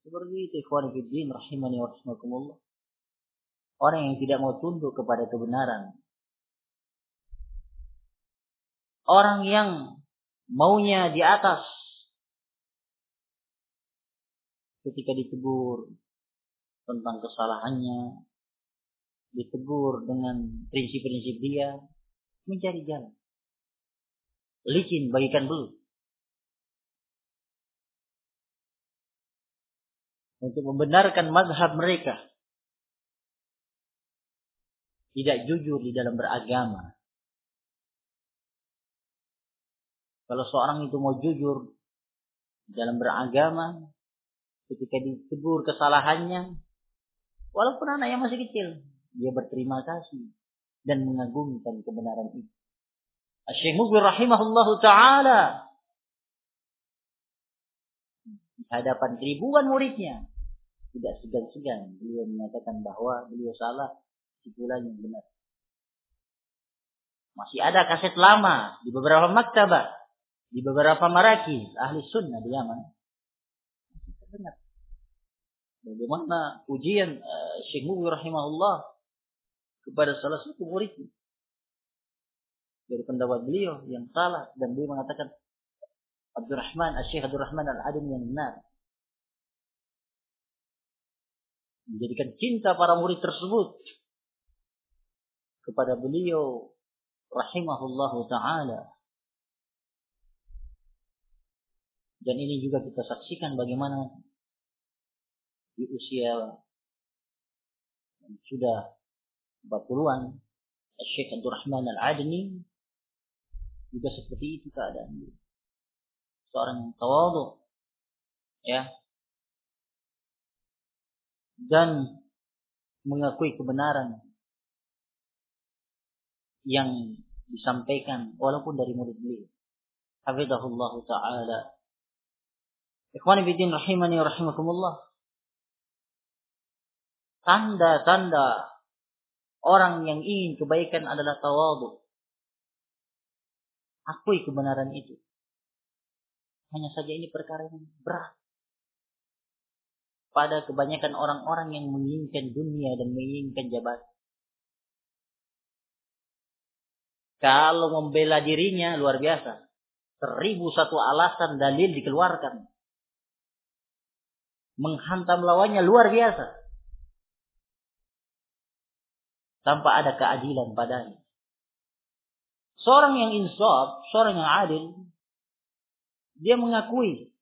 Seperti itu ikhwan rahimani wa rahimakumullah. Orang yang tidak mau tunduk kepada kebenaran. Orang yang maunya di atas. Ketika ditegur tentang kesalahannya, ditegur dengan prinsip-prinsip dia, mencari jalan. Licin bagikan belut. untuk membenarkan mazhab mereka. Tidak jujur di dalam beragama. Kalau seorang itu mau jujur dalam beragama, ketika ditegur kesalahannya, walaupun anak yang masih kecil, dia berterima kasih dan mengagumkan kebenaran itu. Syekh Mubir rahimahullah taala di hadapan ribuan muridnya tidak segan-segan beliau menyatakan bahwa beliau salah kesimpulan yang benar. Masih ada kaset lama di beberapa maktabah, di beberapa maraki ahli sunnah di Yaman. Masih terdengar. Bagaimana ujian uh, Syekh Mubir rahimahullah kepada salah satu muridnya dari pendapat beliau yang salah dan beliau mengatakan Abdurrahman, Syekh Abdurrahman Al-Adim yang benar. Menjadikan cinta para murid tersebut kepada beliau rahimahullahu taala. Dan ini juga kita saksikan bagaimana di usia yang sudah 40-an Syekh Abdul Rahman Al-Adni juga seperti itu keadaan. Seorang yang tawadu ya dan mengakui kebenaran yang disampaikan walaupun dari murid beliau. Hafizahullah taala. Ikhwani bidin rahimani rahimakumullah. Tanda-tanda orang yang ingin kebaikan adalah tawadu. Akui kebenaran itu. Hanya saja ini perkara yang berat. Pada kebanyakan orang-orang yang menginginkan dunia dan menginginkan jabatan. Kalau membela dirinya luar biasa. Seribu satu alasan dalil dikeluarkan. Menghantam lawannya luar biasa. Tanpa ada keadilan padanya. Seorang yang insaf, seorang yang adil, dia mengakui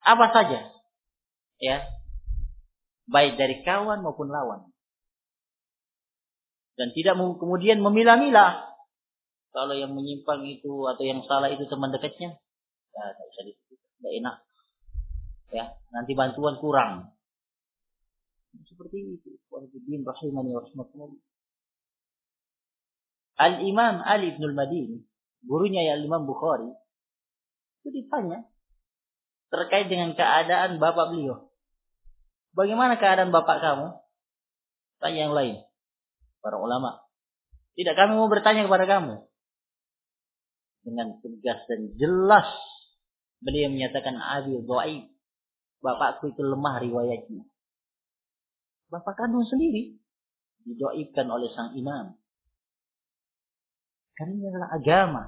apa saja. Ya. Baik dari kawan maupun lawan. Dan tidak kemudian memilah-milah kalau yang menyimpang itu atau yang salah itu teman dekatnya, ya tidak bisa disebut, tidak enak. Ya, nanti bantuan kurang. Seperti itu. Wahidin rahimani wa Al-Imam Ali ibn al-Madini, gurunya ya Al-Imam Bukhari, itu ditanya terkait dengan keadaan bapak beliau. Bagaimana keadaan bapak kamu? Tanya yang lain. Para ulama. Tidak kami mau bertanya kepada kamu dengan tegas dan jelas. Beliau menyatakan abi dhaif. Bapakku itu lemah riwayatnya. Bapak kandung sendiri didoibkan oleh sang imam. Karena ini adalah agama.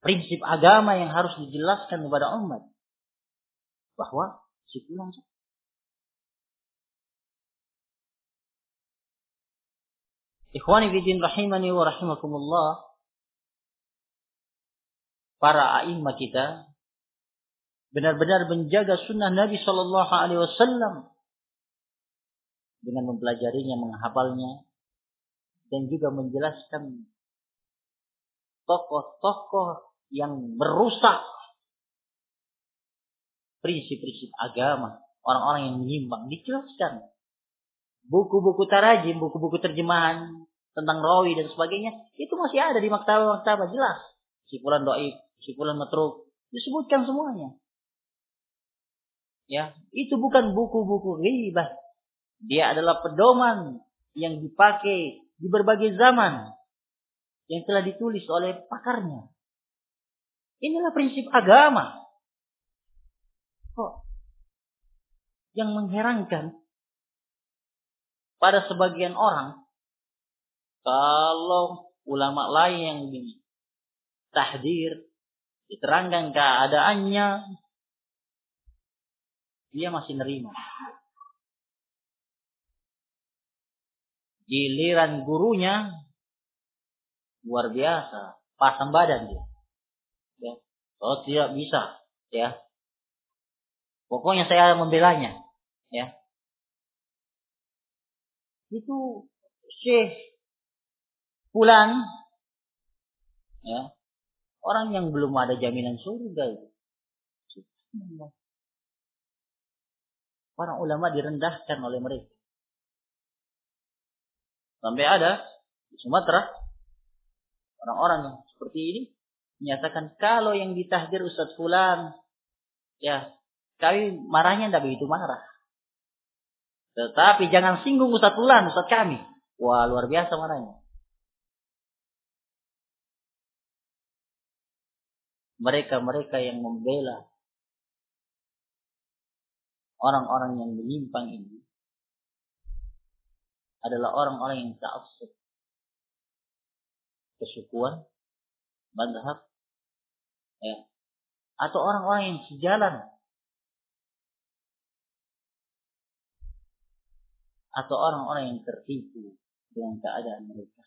Prinsip agama yang harus dijelaskan kepada umat. Bahwa si Ikhwani bidin rahimani wa rahimakumullah. Para a'imah kita benar-benar menjaga sunnah Nabi Shallallahu Alaihi Wasallam dengan mempelajarinya, menghafalnya, dan juga menjelaskan tokoh-tokoh yang merusak prinsip-prinsip agama, orang-orang yang menyimpang dijelaskan buku-buku tarajim, buku-buku terjemahan tentang rawi dan sebagainya, itu masih ada di maktabah-maktabah jelas. Sipulan doib, sipulan matruk, disebutkan semuanya. Ya, itu bukan buku-buku ghibah. Dia adalah pedoman yang dipakai di berbagai zaman yang telah ditulis oleh pakarnya. Inilah prinsip agama. Kok yang mengherankan pada sebagian orang kalau ulama lain yang tahdir diterangkan keadaannya dia masih nerima. Giliran gurunya luar biasa pasang badan dia. Ya oh tidak bisa ya. Pokoknya saya membelanya ya itu Syekh Fulan Ya. Orang yang belum ada jaminan surga itu. Para ulama direndahkan oleh mereka. Sampai ada di Sumatera orang-orang yang seperti ini menyatakan kalau yang ditahdir Ustadz Fulan ya kami marahnya tidak begitu marah. Tetapi jangan singgung Ustadz Fulan, Ustadz kami. Wah luar biasa marahnya. Mereka-mereka yang membela orang-orang yang menyimpang ini adalah orang-orang yang ta'assub kesukuan, madhab, ya, atau orang-orang yang sejalan atau orang-orang yang tertipu dengan keadaan mereka.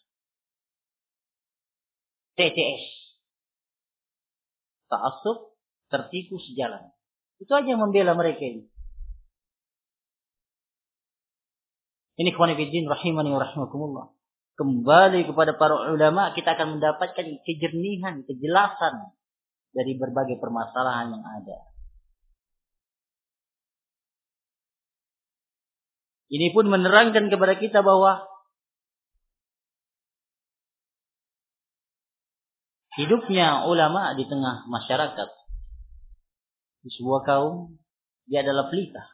TTS. Ta'asub, tertipu sejalan. Itu aja yang membela mereka ini. Ini khwanifidin rahimani wa rahimakumullah. Kembali kepada para ulama kita akan mendapatkan kejernihan, kejelasan dari berbagai permasalahan yang ada. Ini pun menerangkan kepada kita bahwa hidupnya ulama di tengah masyarakat di sebuah kaum dia adalah pelita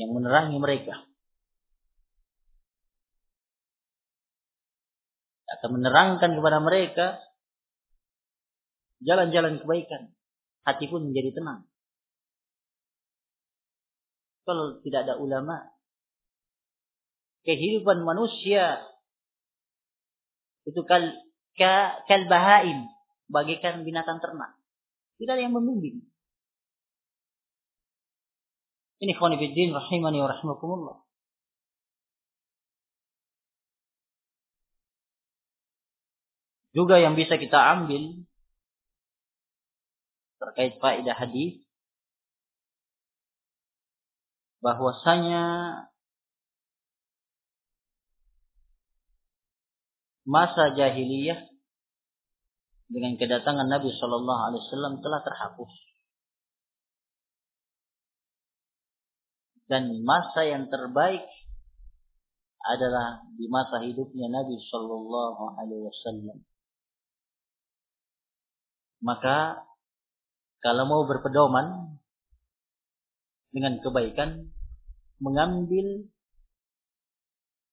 yang menerangi mereka akan menerangkan kepada mereka jalan-jalan kebaikan. Hati pun menjadi tenang. Kalau tidak ada ulama, kehidupan manusia itu kal, ka, kal bahaim, bagaikan binatang ternak. Tidak ada yang membimbing. Ini khonifuddin rahimani wa rahimakumullah. Juga yang bisa kita ambil terkait faedah hadis bahwasanya masa jahiliyah dengan kedatangan Nabi Shallallahu Alaihi Wasallam telah terhapus dan masa yang terbaik adalah di masa hidupnya Nabi Shallallahu Alaihi Wasallam. Maka kalau mau berpedoman dengan kebaikan, mengambil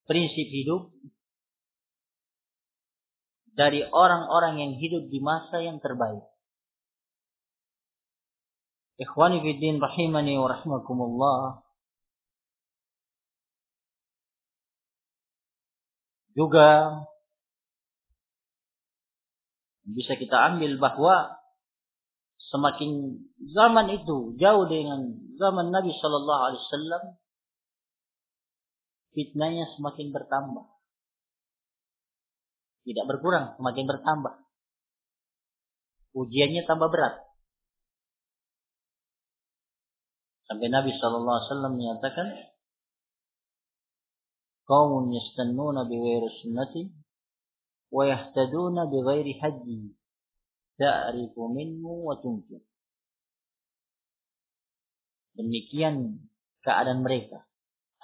prinsip hidup dari orang-orang yang hidup di masa yang terbaik. Ikhwani fiddin rahimani wa rahmakumullah. Juga bisa kita ambil bahwa semakin zaman itu jauh dengan zaman Nabi Shallallahu Alaihi Wasallam fitnahnya semakin bertambah. Tidak berkurang semakin bertambah. Ujiannya tambah berat. Sampai Nabi Shallallahu Alaihi Wasallam menyatakan kaum yastannuna bi sunnati wa yahtaduna bi ghairi hadi ta'rifu minhu wa tunkin. Demikian keadaan mereka.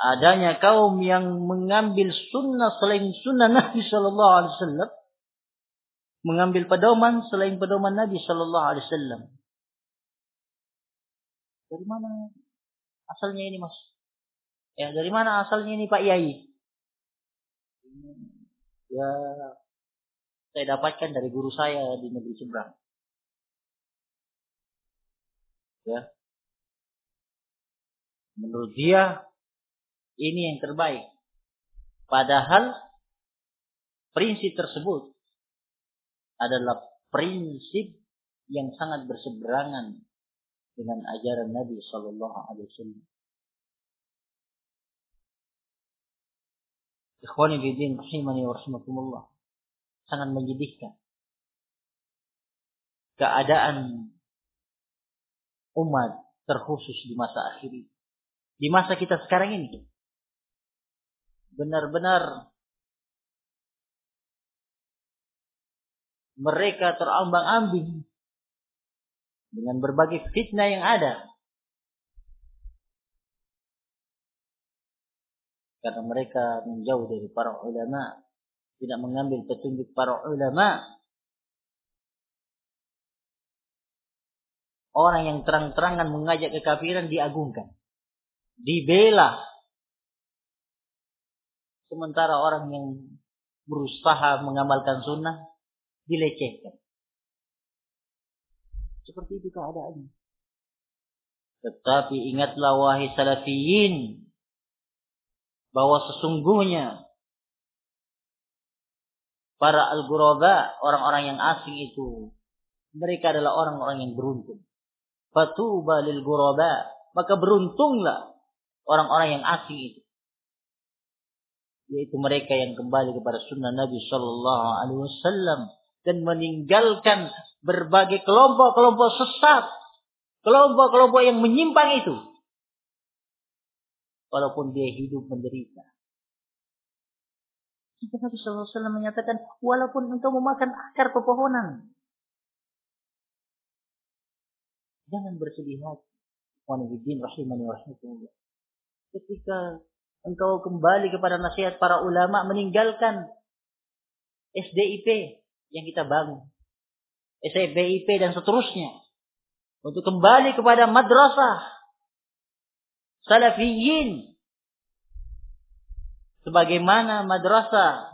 Adanya kaum yang mengambil sunnah selain sunnah Nabi Shallallahu Alaihi Wasallam, mengambil pedoman selain pedoman Nabi Shallallahu Alaihi Wasallam. Dari mana asalnya ini mas? Ya dari mana asalnya ini Pak Yai? Ya saya dapatkan dari guru saya di negeri seberang. Ya. Menurut dia ini yang terbaik. Padahal prinsip tersebut adalah prinsip yang sangat berseberangan dengan ajaran Nabi Shallallahu Alaihi Wasallam. Ikhwani bidin rahimani wa rahimakumullah sangat menyedihkan. Keadaan umat terkhusus di masa akhir ini. Di masa kita sekarang ini. Benar-benar mereka terombang-ambing dengan berbagai fitnah yang ada. Karena mereka menjauh dari para ulama, tidak mengambil petunjuk para ulama. Orang yang terang-terangan mengajak kekafiran diagungkan, dibela. Sementara orang yang berusaha mengamalkan sunnah dilecehkan. Seperti itu keadaannya. Tetapi ingatlah wahai salafiyin bahwa sesungguhnya para al-ghuraba, orang-orang yang asing itu mereka adalah orang-orang yang beruntung. Fatuba lil ghuraba, maka beruntunglah orang-orang yang asing itu. Yaitu mereka yang kembali kepada sunnah Nabi Shallallahu Alaihi Wasallam dan meninggalkan berbagai kelompok-kelompok sesat, kelompok-kelompok yang menyimpang itu. Walaupun dia hidup menderita. Nabi Sallallahu Alaihi Wasallam menyatakan, walaupun engkau memakan akar pepohonan, jangan bersedih hati. Wanibidin rahimani rahimahullah. Ketika engkau kembali kepada nasihat para ulama meninggalkan SDIP yang kita bangun. SBIP dan seterusnya. Untuk kembali kepada madrasah. Salafiyin. Sebagaimana madrasah.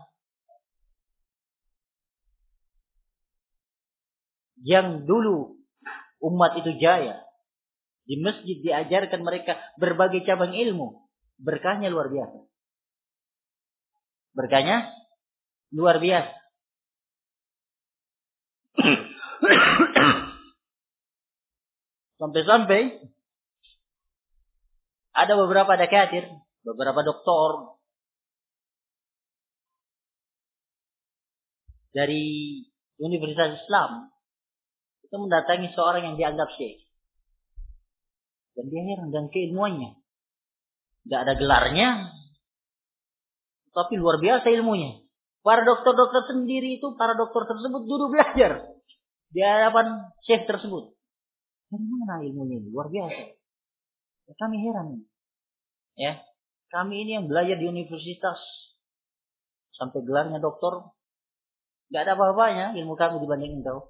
Yang dulu umat itu jaya. Di masjid diajarkan mereka berbagai cabang ilmu. Berkahnya luar biasa. Berkahnya luar biasa. Sampai-sampai ada beberapa dakatir, beberapa doktor dari Universitas Islam itu mendatangi seorang yang dianggap syekh. Dan dia heran dengan keilmuannya. Tidak ada gelarnya, tapi luar biasa ilmunya. Para dokter-dokter sendiri itu, para dokter tersebut duduk belajar di hadapan syekh tersebut. Dari mana ilmunya ini? Luar biasa. Ya, kami heran. Ya, kami ini yang belajar di universitas sampai gelarnya dokter, nggak ada apa-apanya ilmu kami dibanding engkau.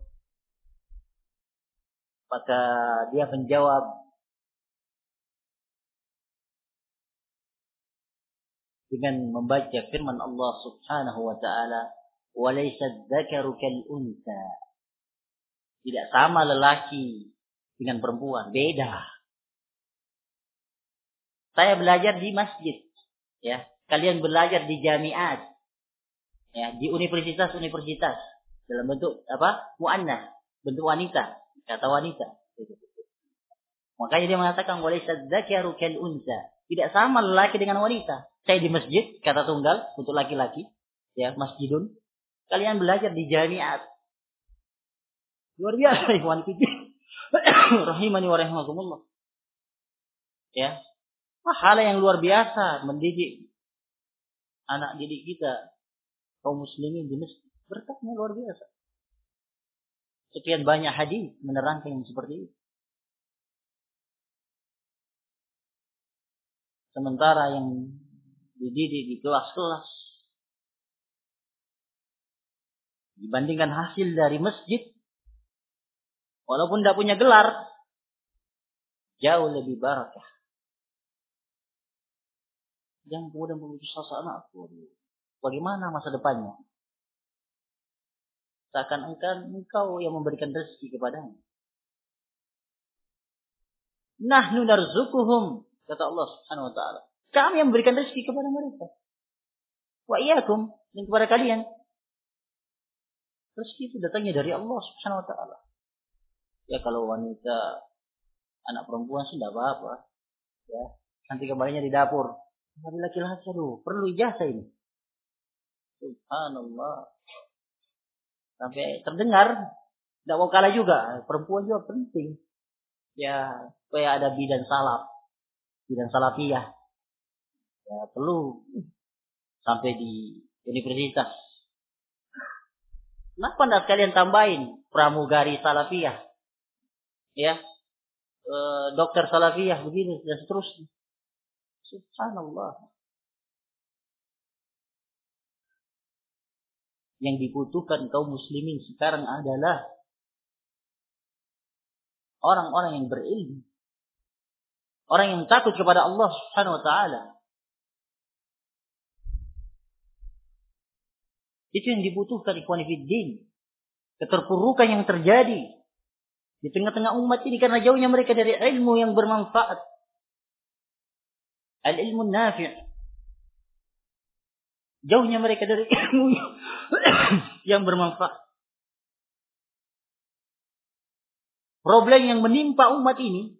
Maka dia menjawab dengan membaca firman Allah Subhanahu wa taala, "Walaysa dzakaru kal unsa." Tidak sama lelaki dengan perempuan, beda. Saya belajar di masjid, ya. Kalian belajar di jamiat, ya, di universitas-universitas dalam bentuk apa? Muannas, bentuk wanita, kata wanita. Makanya dia mengatakan walaysa dzakaru kal unsa. Tidak sama lelaki dengan wanita. Saya di masjid, kata tunggal untuk laki-laki, ya masjidun. Kalian belajar di jamiat. Luar biasa, ikhwan fiddin. Rahimani wa. Ya. Pahala yang luar biasa mendidik anak didik kita kaum muslimin di masjid. Berkatnya luar biasa. Sekian banyak hadis menerangkan yang seperti itu. Sementara yang dididik di kelas-kelas. Dibandingkan hasil dari masjid, walaupun tidak punya gelar, jauh lebih barakah. Jangan kemudian memutus asa anakku. Bagaimana masa depannya? Seakan engkau, yang memberikan rezeki kepadanya. Nahnu narzukuhum kata Allah Subhanahu wa taala. Kami yang memberikan rezeki kepada mereka. Wa iyyakum dan kepada kalian. Rezeki itu datangnya dari Allah Subhanahu wa taala. Ya kalau wanita anak perempuan sudah apa-apa. Ya, nanti kembalinya di dapur. Tapi laki-laki aduh, perlu ijazah ini. Subhanallah. Sampai terdengar tidak mau kalah juga. Perempuan juga penting. Ya, supaya ada bidan salaf. Bidan salafiyah ya, perlu sampai di universitas Kenapa anda sekalian tambahin pramugari salafiyah? Ya. E, dokter salafiyah begini dan seterusnya. Subhanallah. Yang dibutuhkan kaum muslimin sekarang adalah orang-orang yang berilmu. Orang yang takut kepada Allah Subhanahu wa taala. Itu yang dibutuhkan ikhwan fiddin. Keterpurukan yang terjadi di tengah-tengah umat ini karena jauhnya mereka dari ilmu yang bermanfaat. Al-ilmu nafi' Jauhnya mereka dari ilmu yang bermanfaat. Problem yang menimpa umat ini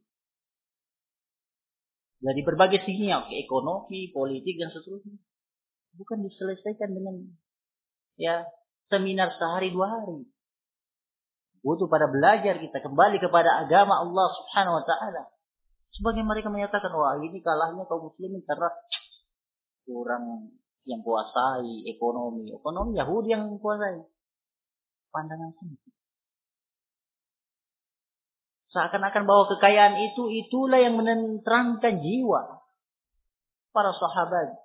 dari berbagai sisi, ekonomi, politik dan seterusnya, bukan diselesaikan dengan ya seminar sehari dua hari. Butuh pada belajar kita kembali kepada agama Allah Subhanahu wa taala. Sebagai mereka menyatakan wah ini kalahnya kaum muslimin karena kurang yang kuasai ekonomi. Ekonomi Yahudi yang kuasai. Pandangan sempit. Seakan-akan bahwa kekayaan itu itulah yang menenteramkan jiwa para sahabat.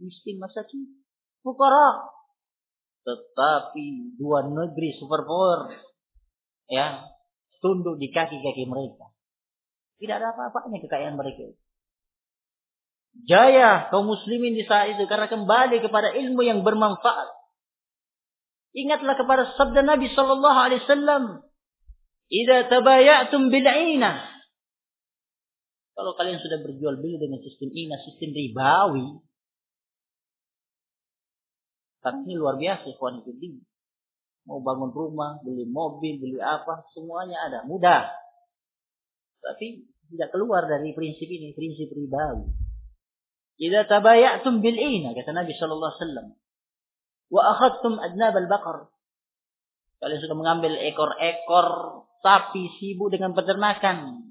Miskin masa kini. Fukara. Tetapi dua negeri superpower ya tunduk di kaki-kaki mereka. Tidak ada apa-apanya kekayaan mereka. Jaya kaum muslimin di saat itu karena kembali kepada ilmu yang bermanfaat. Ingatlah kepada sabda Nabi sallallahu alaihi wasallam Idza tabayatum bil inah. Kalau kalian sudah berjual beli dengan sistem inah, sistem ribawi, kan ini luar biasa ikhwan fillah. Mau bangun rumah, beli mobil, beli apa, semuanya ada, mudah. Tapi tidak keluar dari prinsip ini, prinsip ribawi. Idza tabayatum bil inah kata Nabi sallallahu alaihi wasallam. Wa akhadtum adnab al-baqar. Kalian sudah mengambil ekor-ekor sapi sibuk dengan peternakan.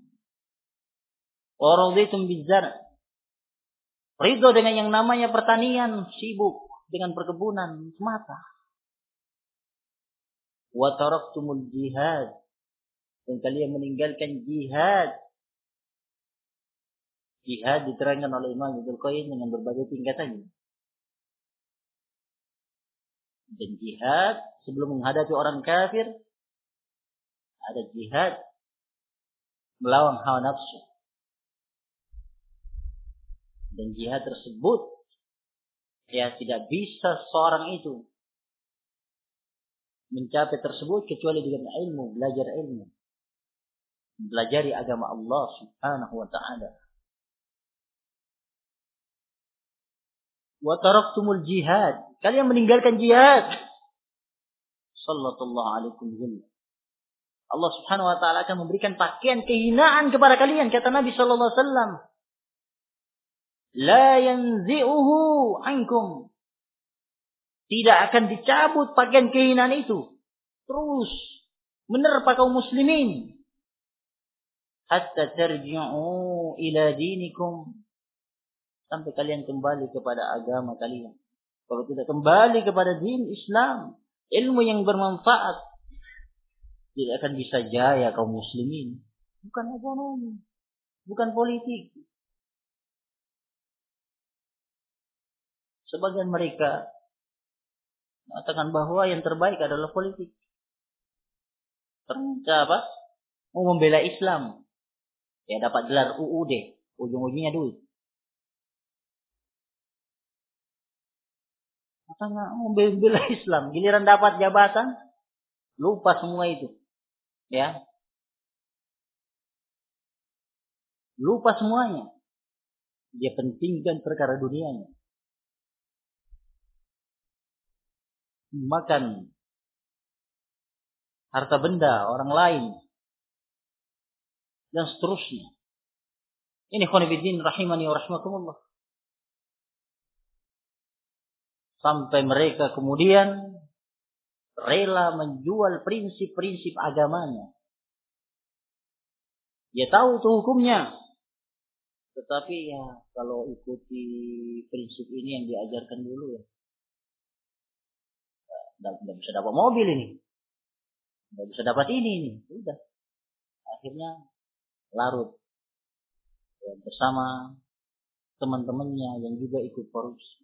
Waraditum bizar. Ridho dengan yang namanya pertanian, sibuk dengan perkebunan semata. Wa taraktumul jihad. Dan kalian meninggalkan jihad. Jihad diterangkan oleh Imam Ibnu Qayyim dengan berbagai tingkatannya. Dan jihad sebelum menghadapi orang kafir ada jihad melawan hawa nafsu. Dan jihad tersebut ya tidak bisa seorang itu mencapai tersebut kecuali dengan ilmu, belajar ilmu. Belajari agama Allah Subhanahu wa taala. Wa taraktumul jihad. Kalian meninggalkan jihad. Sallallahu alaikum wasallam. Allah Subhanahu wa taala akan memberikan pakaian kehinaan kepada kalian kata Nabi sallallahu alaihi wasallam. La yanzi'uhu ankum. Tidak akan dicabut pakaian kehinaan itu. Terus menerpa kaum muslimin hatta tarji'u ila dinikum sampai kalian kembali kepada agama kalian. Kalau tidak kembali kepada din Islam, ilmu yang bermanfaat, tidak akan bisa jaya kaum muslimin. Bukan ekonomi, bukan politik. Sebagian mereka mengatakan bahwa yang terbaik adalah politik. Ternyata apa? Mau membela Islam. Ya dapat gelar UUD. Ujung-ujungnya duit. Katanya mau membela Islam. Giliran dapat jabatan. Lupa semua itu. Ya. Lupa semuanya. Dia pentingkan perkara dunianya. Makan harta benda orang lain dan seterusnya. Ini khonibidin rahimani wa rahmatullah. Sampai mereka kemudian rela menjual prinsip-prinsip agamanya. Dia tahu itu hukumnya. Tetapi ya kalau ikuti prinsip ini yang diajarkan dulu ya. Tidak bisa dapat mobil ini. Tidak bisa dapat ini ini. Sudah. Akhirnya larut ya, bersama teman-temannya yang juga ikut korupsi.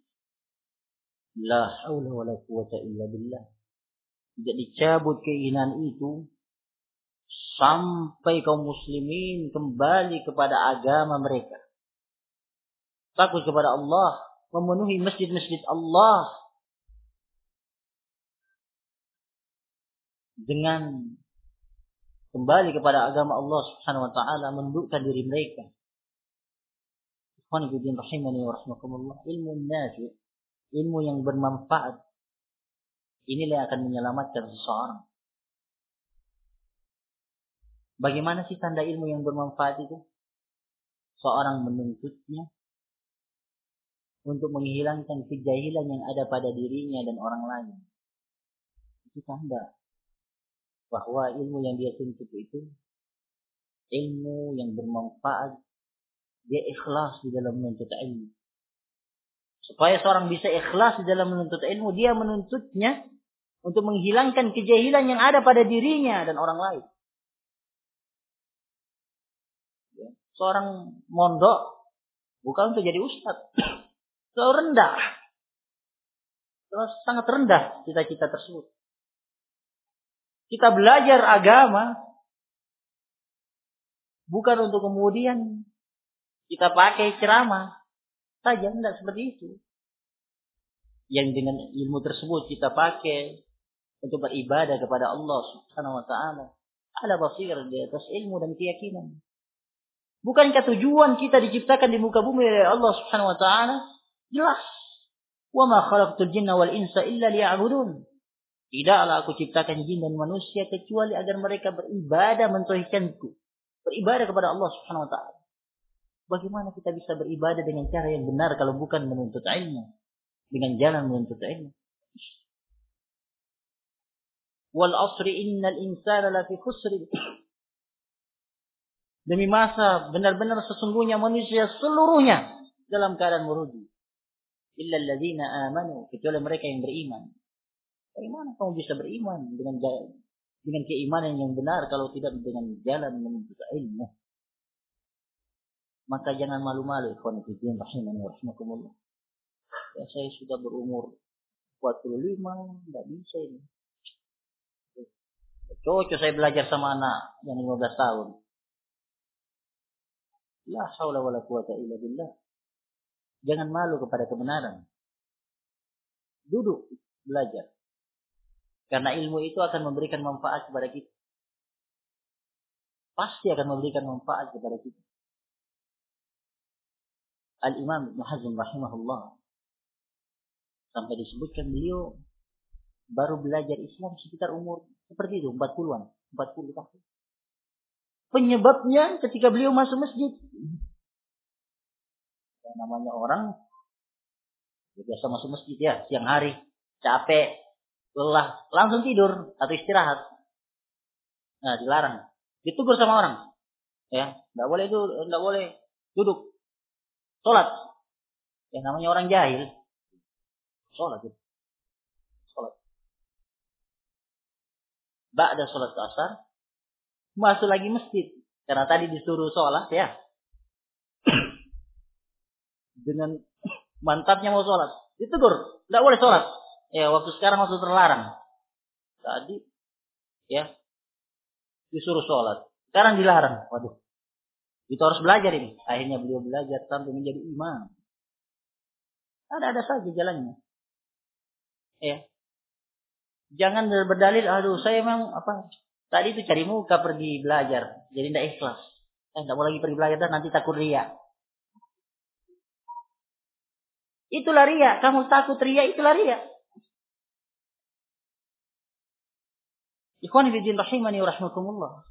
La haula wala quwata illa billah. Tidak dicabut keinginan itu sampai kaum muslimin kembali kepada agama mereka. Takut kepada Allah, memenuhi masjid-masjid Allah dengan kembali kepada agama Allah Subhanahu wa taala mendukkan diri mereka. wa. Ilmu nafi, ilmu yang bermanfaat. Inilah yang akan menyelamatkan seseorang. Bagaimana sih tanda ilmu yang bermanfaat itu? Seorang menuntutnya untuk menghilangkan kejahilan yang ada pada dirinya dan orang lain. Itu tanda bahwa ilmu yang dia tuntut itu ilmu yang bermanfaat. Dia ikhlas di dalam menuntut ilmu. Supaya seorang bisa ikhlas di dalam menuntut ilmu, dia menuntutnya untuk menghilangkan kejahilan yang ada pada dirinya dan orang lain. seorang mondok bukan untuk jadi ustadz. Terlalu rendah. Terlalu sangat rendah cita-cita tersebut. Kita belajar agama bukan untuk kemudian kita pakai ceramah saja, tidak seperti itu. Yang dengan ilmu tersebut kita pakai untuk beribadah kepada Allah Subhanahu wa taala. Ada basir di atas ilmu dan keyakinan. Bukankah tujuan kita diciptakan di muka bumi oleh Allah Subhanahu wa taala? Jelas. Wa ma khalaqtul jinna wal insa illa liya'budun. Tidaklah aku ciptakan jin dan manusia kecuali agar mereka beribadah mentauhidkanku. Beribadah kepada Allah Subhanahu wa taala. Bagaimana kita bisa beribadah dengan cara yang benar kalau bukan menuntut ilmu? Dengan jalan menuntut ilmu. Wal asri innal insana lafi khusr. Demi masa benar-benar sesungguhnya manusia seluruhnya dalam keadaan merugi. Illa alladzina amanu. Kecuali mereka yang beriman. Bagaimana kamu bisa beriman dengan dengan keimanan yang benar kalau tidak dengan jalan menuntut ilmu? Maka jangan malu-malu ikhwan fillah rahimani wa. Ya saya sudah berumur 45, tidak bisa ini. Cocok saya belajar sama anak yang 15 tahun. La haula wala quwata illa billah. Jangan malu kepada kebenaran. Duduk belajar. Karena ilmu itu akan memberikan manfaat kepada kita. Pasti akan memberikan manfaat kepada kita. Al-Imam Ibn Hazm rahimahullah. Sampai disebutkan beliau baru belajar Islam sekitar umur seperti itu, 40-an, 40 tahun. Penyebabnya ketika beliau masuk masjid. Yang namanya orang ya biasa masuk masjid ya siang hari capek lelah langsung tidur atau istirahat. Nah dilarang. Ditegur sama orang. Ya, tidak boleh itu, tidak boleh duduk. Sholat. Yang namanya orang jahil. Sholat itu. Sholat. Ba'da sholat asar, masuk lagi masjid. Karena tadi disuruh sholat ya. Dengan mantapnya mau sholat. Ditegur. Tidak boleh sholat. Ya waktu sekarang waktu terlarang. Tadi ya disuruh sholat. Sekarang dilarang. Waduh. Itu harus belajar ini. Akhirnya beliau belajar sampai menjadi imam. Ada-ada saja jalannya. Ya. Jangan berdalil, aduh saya memang apa Tadi itu cari muka pergi belajar. Jadi tidak ikhlas. Eh, tidak mau lagi pergi belajar nanti takut ria. Itulah ria. Kamu takut ria, itulah ria. Ikhwan fiddin rahimani wa rahmatullah.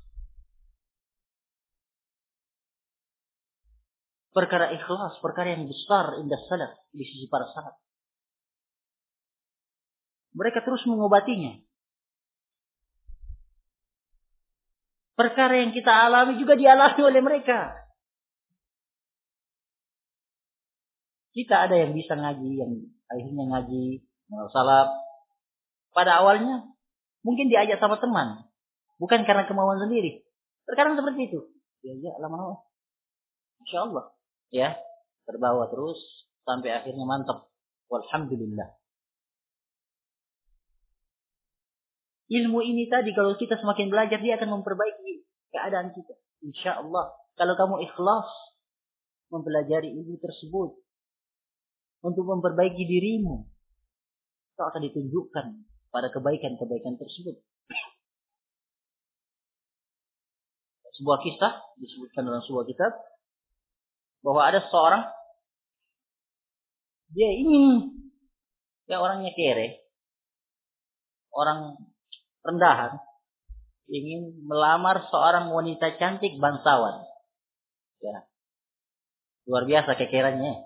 Perkara ikhlas, perkara yang besar indah salaf di sisi para sahabat. Mereka terus mengobatinya. Perkara yang kita alami juga dialami oleh mereka. Kita ada yang bisa ngaji, yang akhirnya ngaji, salaf, pada awalnya mungkin diajak sama teman, bukan karena kemauan sendiri. Terkadang seperti itu. Ya, ya, lama-lama. Insya Allah. Ya, terbawa terus sampai akhirnya mantap. Walhamdulillah. Ilmu ini tadi kalau kita semakin belajar dia akan memperbaiki keadaan kita. Insya Allah. Kalau kamu ikhlas mempelajari ilmu tersebut untuk memperbaiki dirimu, kau akan ditunjukkan pada kebaikan-kebaikan tersebut. Sebuah kisah disebutkan dalam sebuah kitab bahwa ada seorang dia ingin ya orangnya kere, orang rendahan, ingin melamar seorang wanita cantik bangsawan. Ya. Luar biasa kekerannya.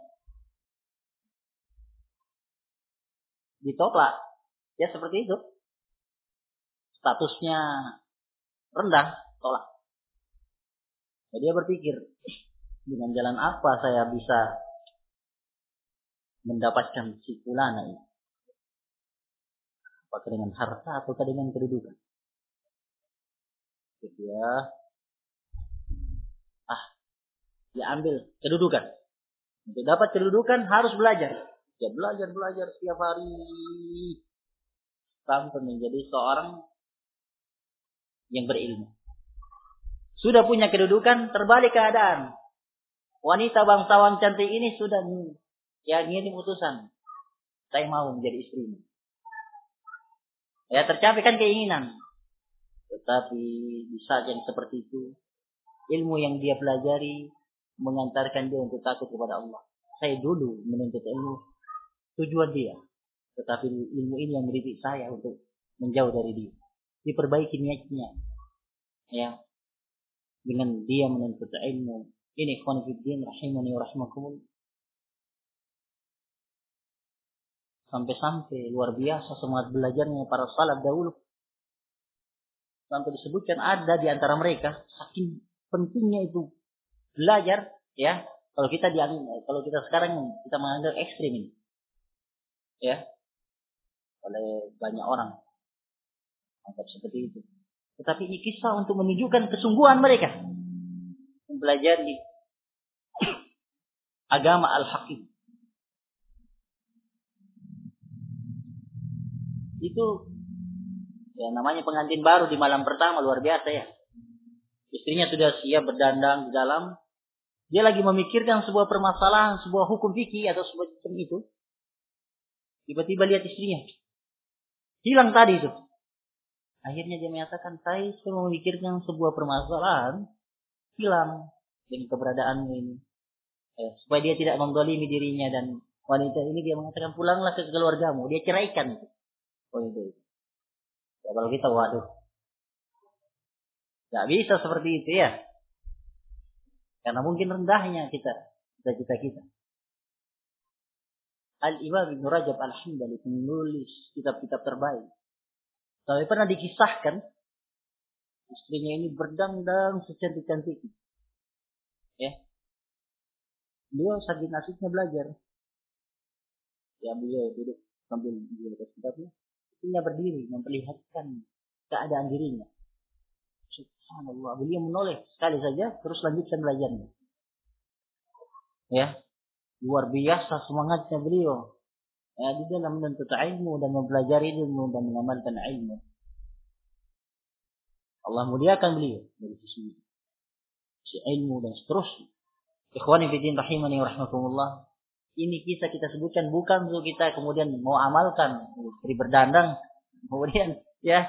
Ditolak. Ya seperti itu. Statusnya rendah, tolak. Jadi dia berpikir, dengan jalan apa saya bisa mendapatkan si fulana ini? Apakah dengan harta atau dengan kedudukan? Jadi ya, ah, dia ambil kedudukan. Untuk dapat kedudukan harus belajar. Dia belajar belajar setiap hari sampai menjadi seorang yang berilmu. Sudah punya kedudukan, terbalik keadaan wanita bangsawan cantik ini sudah ya ngirim utusan. Saya mau menjadi istrimu. Ya tercapai kan keinginan. Tetapi di saat yang seperti itu, ilmu yang dia pelajari mengantarkan dia untuk takut kepada Allah. Saya dulu menuntut ilmu tujuan dia. Tetapi ilmu ini yang mendidik saya untuk menjauh dari dia. Diperbaiki niatnya. Ya. Dengan dia menuntut ilmu, ini ikhwan fiddin rahimani wa rahimakumullah. Sampai-sampai luar biasa semangat belajarnya para salaf dahulu. Sampai disebutkan ada di antara mereka saking pentingnya itu belajar ya. Kalau kita di kalau kita sekarang kita menganggap ekstrim ini. Ya. Oleh banyak orang. Anggap seperti itu. Tetapi ini kisah untuk menunjukkan kesungguhan mereka mempelajari agama al-hakim. Itu ya namanya pengantin baru di malam pertama luar biasa ya. Istrinya sudah siap berdandang di dalam. Dia lagi memikirkan sebuah permasalahan, sebuah hukum fikih atau sebuah itu. Tiba-tiba lihat istrinya. Hilang tadi itu. Akhirnya dia menyatakan, saya sedang memikirkan sebuah permasalahan hilang dengan keberadaanmu ini. Eh, supaya dia tidak menggolimi dirinya dan wanita ini dia mengatakan pulanglah ke keluargamu. Dia ceraikan. Oh itu. Ya, kalau kita waduh. Tidak bisa seperti itu ya. Karena mungkin rendahnya kita. Cita-cita kita. Al-Imam Ibn Rajab Al-Hambali menulis kitab-kitab terbaik. Tapi pernah dikisahkan Istrinya ini berdangdang secantik-cantik. Ya. Beliau sakit nasibnya belajar. Ya beliau duduk sambil di atas kitabnya. Istrinya berdiri memperlihatkan keadaan dirinya. Subhanallah. Beliau menoleh sekali saja terus lanjutkan belajarnya. Ya. Luar biasa semangatnya beliau. Ya, di dalam menuntut ilmu dan mempelajari ilmu dan mengamalkan ilmu. Allah muliakan beliau dari sisi si ilmu dan seterusnya. Ikhwani fiddin rahimani rahmatullah. Ini kisah kita sebutkan bukan untuk kita kemudian mau amalkan istri berdandang kemudian ya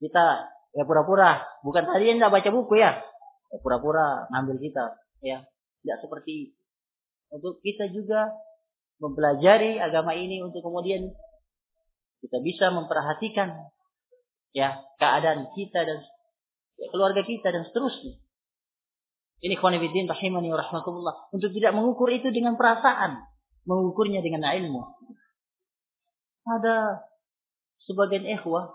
kita ya pura-pura bukan tadi yang baca buku ya ya pura-pura ngambil kita ya tidak seperti. Untuk kita juga mempelajari agama ini untuk kemudian kita bisa memperhatikan ya keadaan kita dan ya, keluarga kita dan seterusnya. Ini khwanifidin rahimani wa rahmatullah. Untuk tidak mengukur itu dengan perasaan. Mengukurnya dengan ilmu. Ada sebagian ikhwah.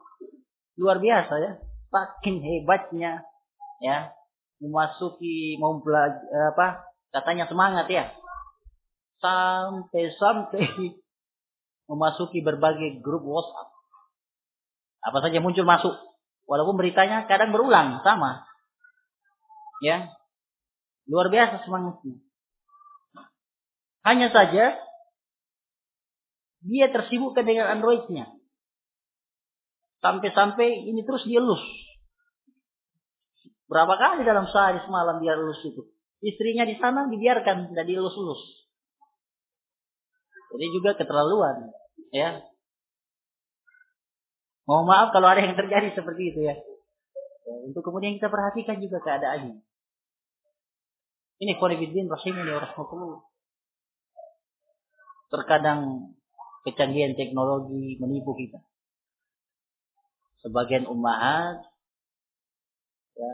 Luar biasa ya. Saking hebatnya. Ya. Memasuki. Mau belajar. Apa. Katanya semangat ya. Sampai-sampai. Memasuki berbagai grup WhatsApp Apa saja muncul masuk. Walaupun beritanya kadang berulang sama. Ya. Luar biasa semangatnya. Hanya saja dia tersibukkan dengan Androidnya. Sampai-sampai ini terus dia lus. Berapa kali dalam sehari semalam dia lus itu. Istrinya di sana dibiarkan tidak dilus-lus. Jadi juga keterlaluan, ya. Mohon maaf kalau ada yang terjadi seperti itu ya untuk kemudian kita perhatikan juga keadaannya. Ini Khonifuddin rahimahullah rahmatullah. Terkadang kecanggihan teknologi menipu kita. Sebagian umat ya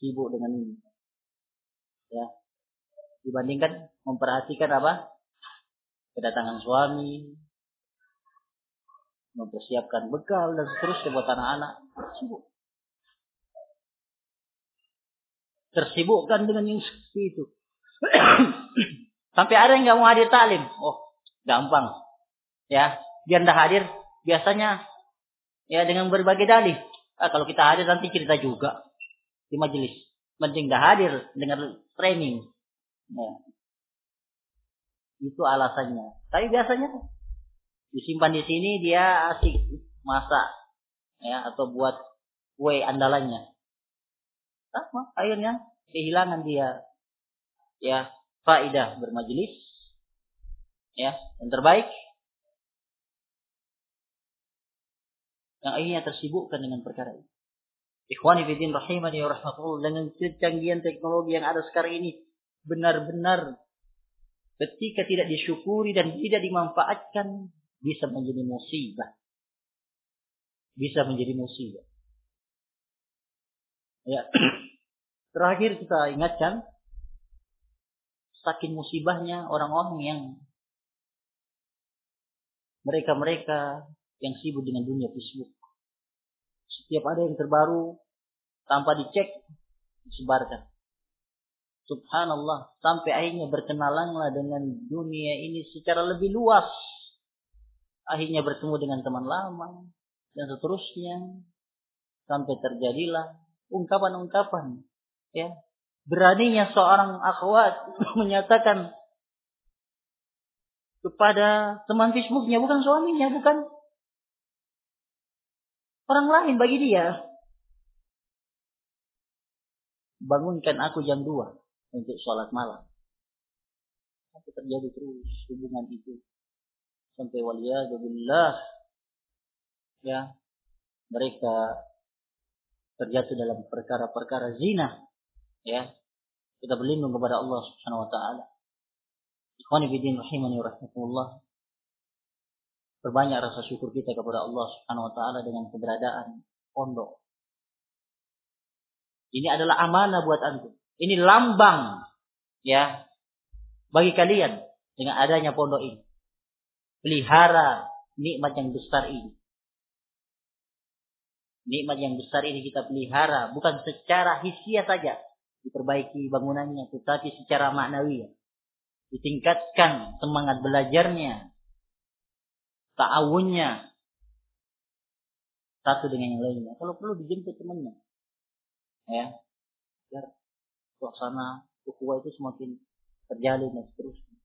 sibuk dengan ini. Ya. Dibandingkan memperhatikan apa? Kedatangan suami, mempersiapkan bekal dan seterusnya buat anak-anak tersibuk. Tersibukkan dengan yang seperti itu. Sampai ada yang nggak mau hadir taklim. Oh, gampang. Ya, biar ndak hadir biasanya ya dengan berbagai dalih. Ah, kalau kita hadir nanti cerita juga di majelis. Mending ndak hadir dengan training. Ya. Itu alasannya. Tapi biasanya disimpan di sini dia asik masak ya atau buat kue andalannya sama akhirnya kehilangan dia ya faidah bermajelis ya yang terbaik yang akhirnya tersibukkan dengan perkara ini Ikhwani fiddin rahimani wa rahmatullah dengan kecanggihan teknologi yang ada sekarang ini benar-benar ketika tidak disyukuri dan tidak dimanfaatkan bisa menjadi musibah. Bisa menjadi musibah. Ya. Terakhir kita ingatkan saking musibahnya orang-orang yang mereka-mereka yang sibuk dengan dunia Facebook. Setiap ada yang terbaru tanpa dicek disebarkan. Subhanallah sampai akhirnya berkenalanlah dengan dunia ini secara lebih luas akhirnya bertemu dengan teman lama dan seterusnya sampai terjadilah ungkapan-ungkapan ya. Beraninya seorang akhwat menyatakan kepada teman Facebooknya bukan suaminya bukan. Orang lain bagi dia. Bangunkan aku jam 2 untuk sholat malam. Sampai terjadi terus hubungan itu. Sampai waliyadzubillah ya. Mereka terjatuh dalam perkara-perkara zina ya. Kita berlindung kepada Allah Subhanahu wa taala. Ikhwani bidin rahimani rahmatullah perbanyak rasa syukur kita kepada Allah Subhanahu wa taala dengan keberadaan pondok. Ini adalah amanah buat antum. Ini lambang ya bagi kalian dengan adanya pondok ini. Pelihara nikmat yang besar ini. Nikmat yang besar ini kita pelihara bukan secara hisia saja diperbaiki bangunannya, tetapi secara maknawi. Ditingkatkan semangat belajarnya, ta'awunnya satu dengan yang lainnya. Kalau perlu dijemput temannya. Ya. Biar suasana ukhuwah itu semakin terjalin dan seterusnya.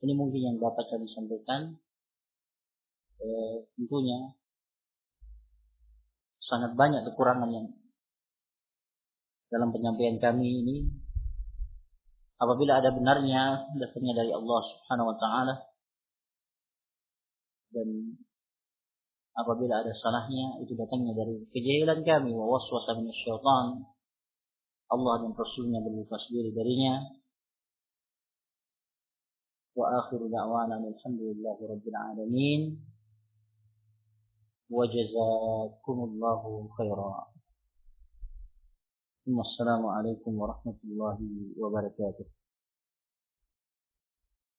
Ini mungkin yang dapat kami sampaikan. Eh, tentunya sangat banyak kekurangan yang dalam penyampaian kami ini apabila ada benarnya dasarnya dari Allah Subhanahu wa taala dan apabila ada salahnya itu datangnya dari kejahilan kami wa waswasah min syaitan Allah dan Rasulnya berlepas diri darinya. Wa akhiru da'wana alhamdulillahi rabbil alamin. Wa jazakumullahu khairan. ثم السلام عليكم ورحمة الله وبركاته.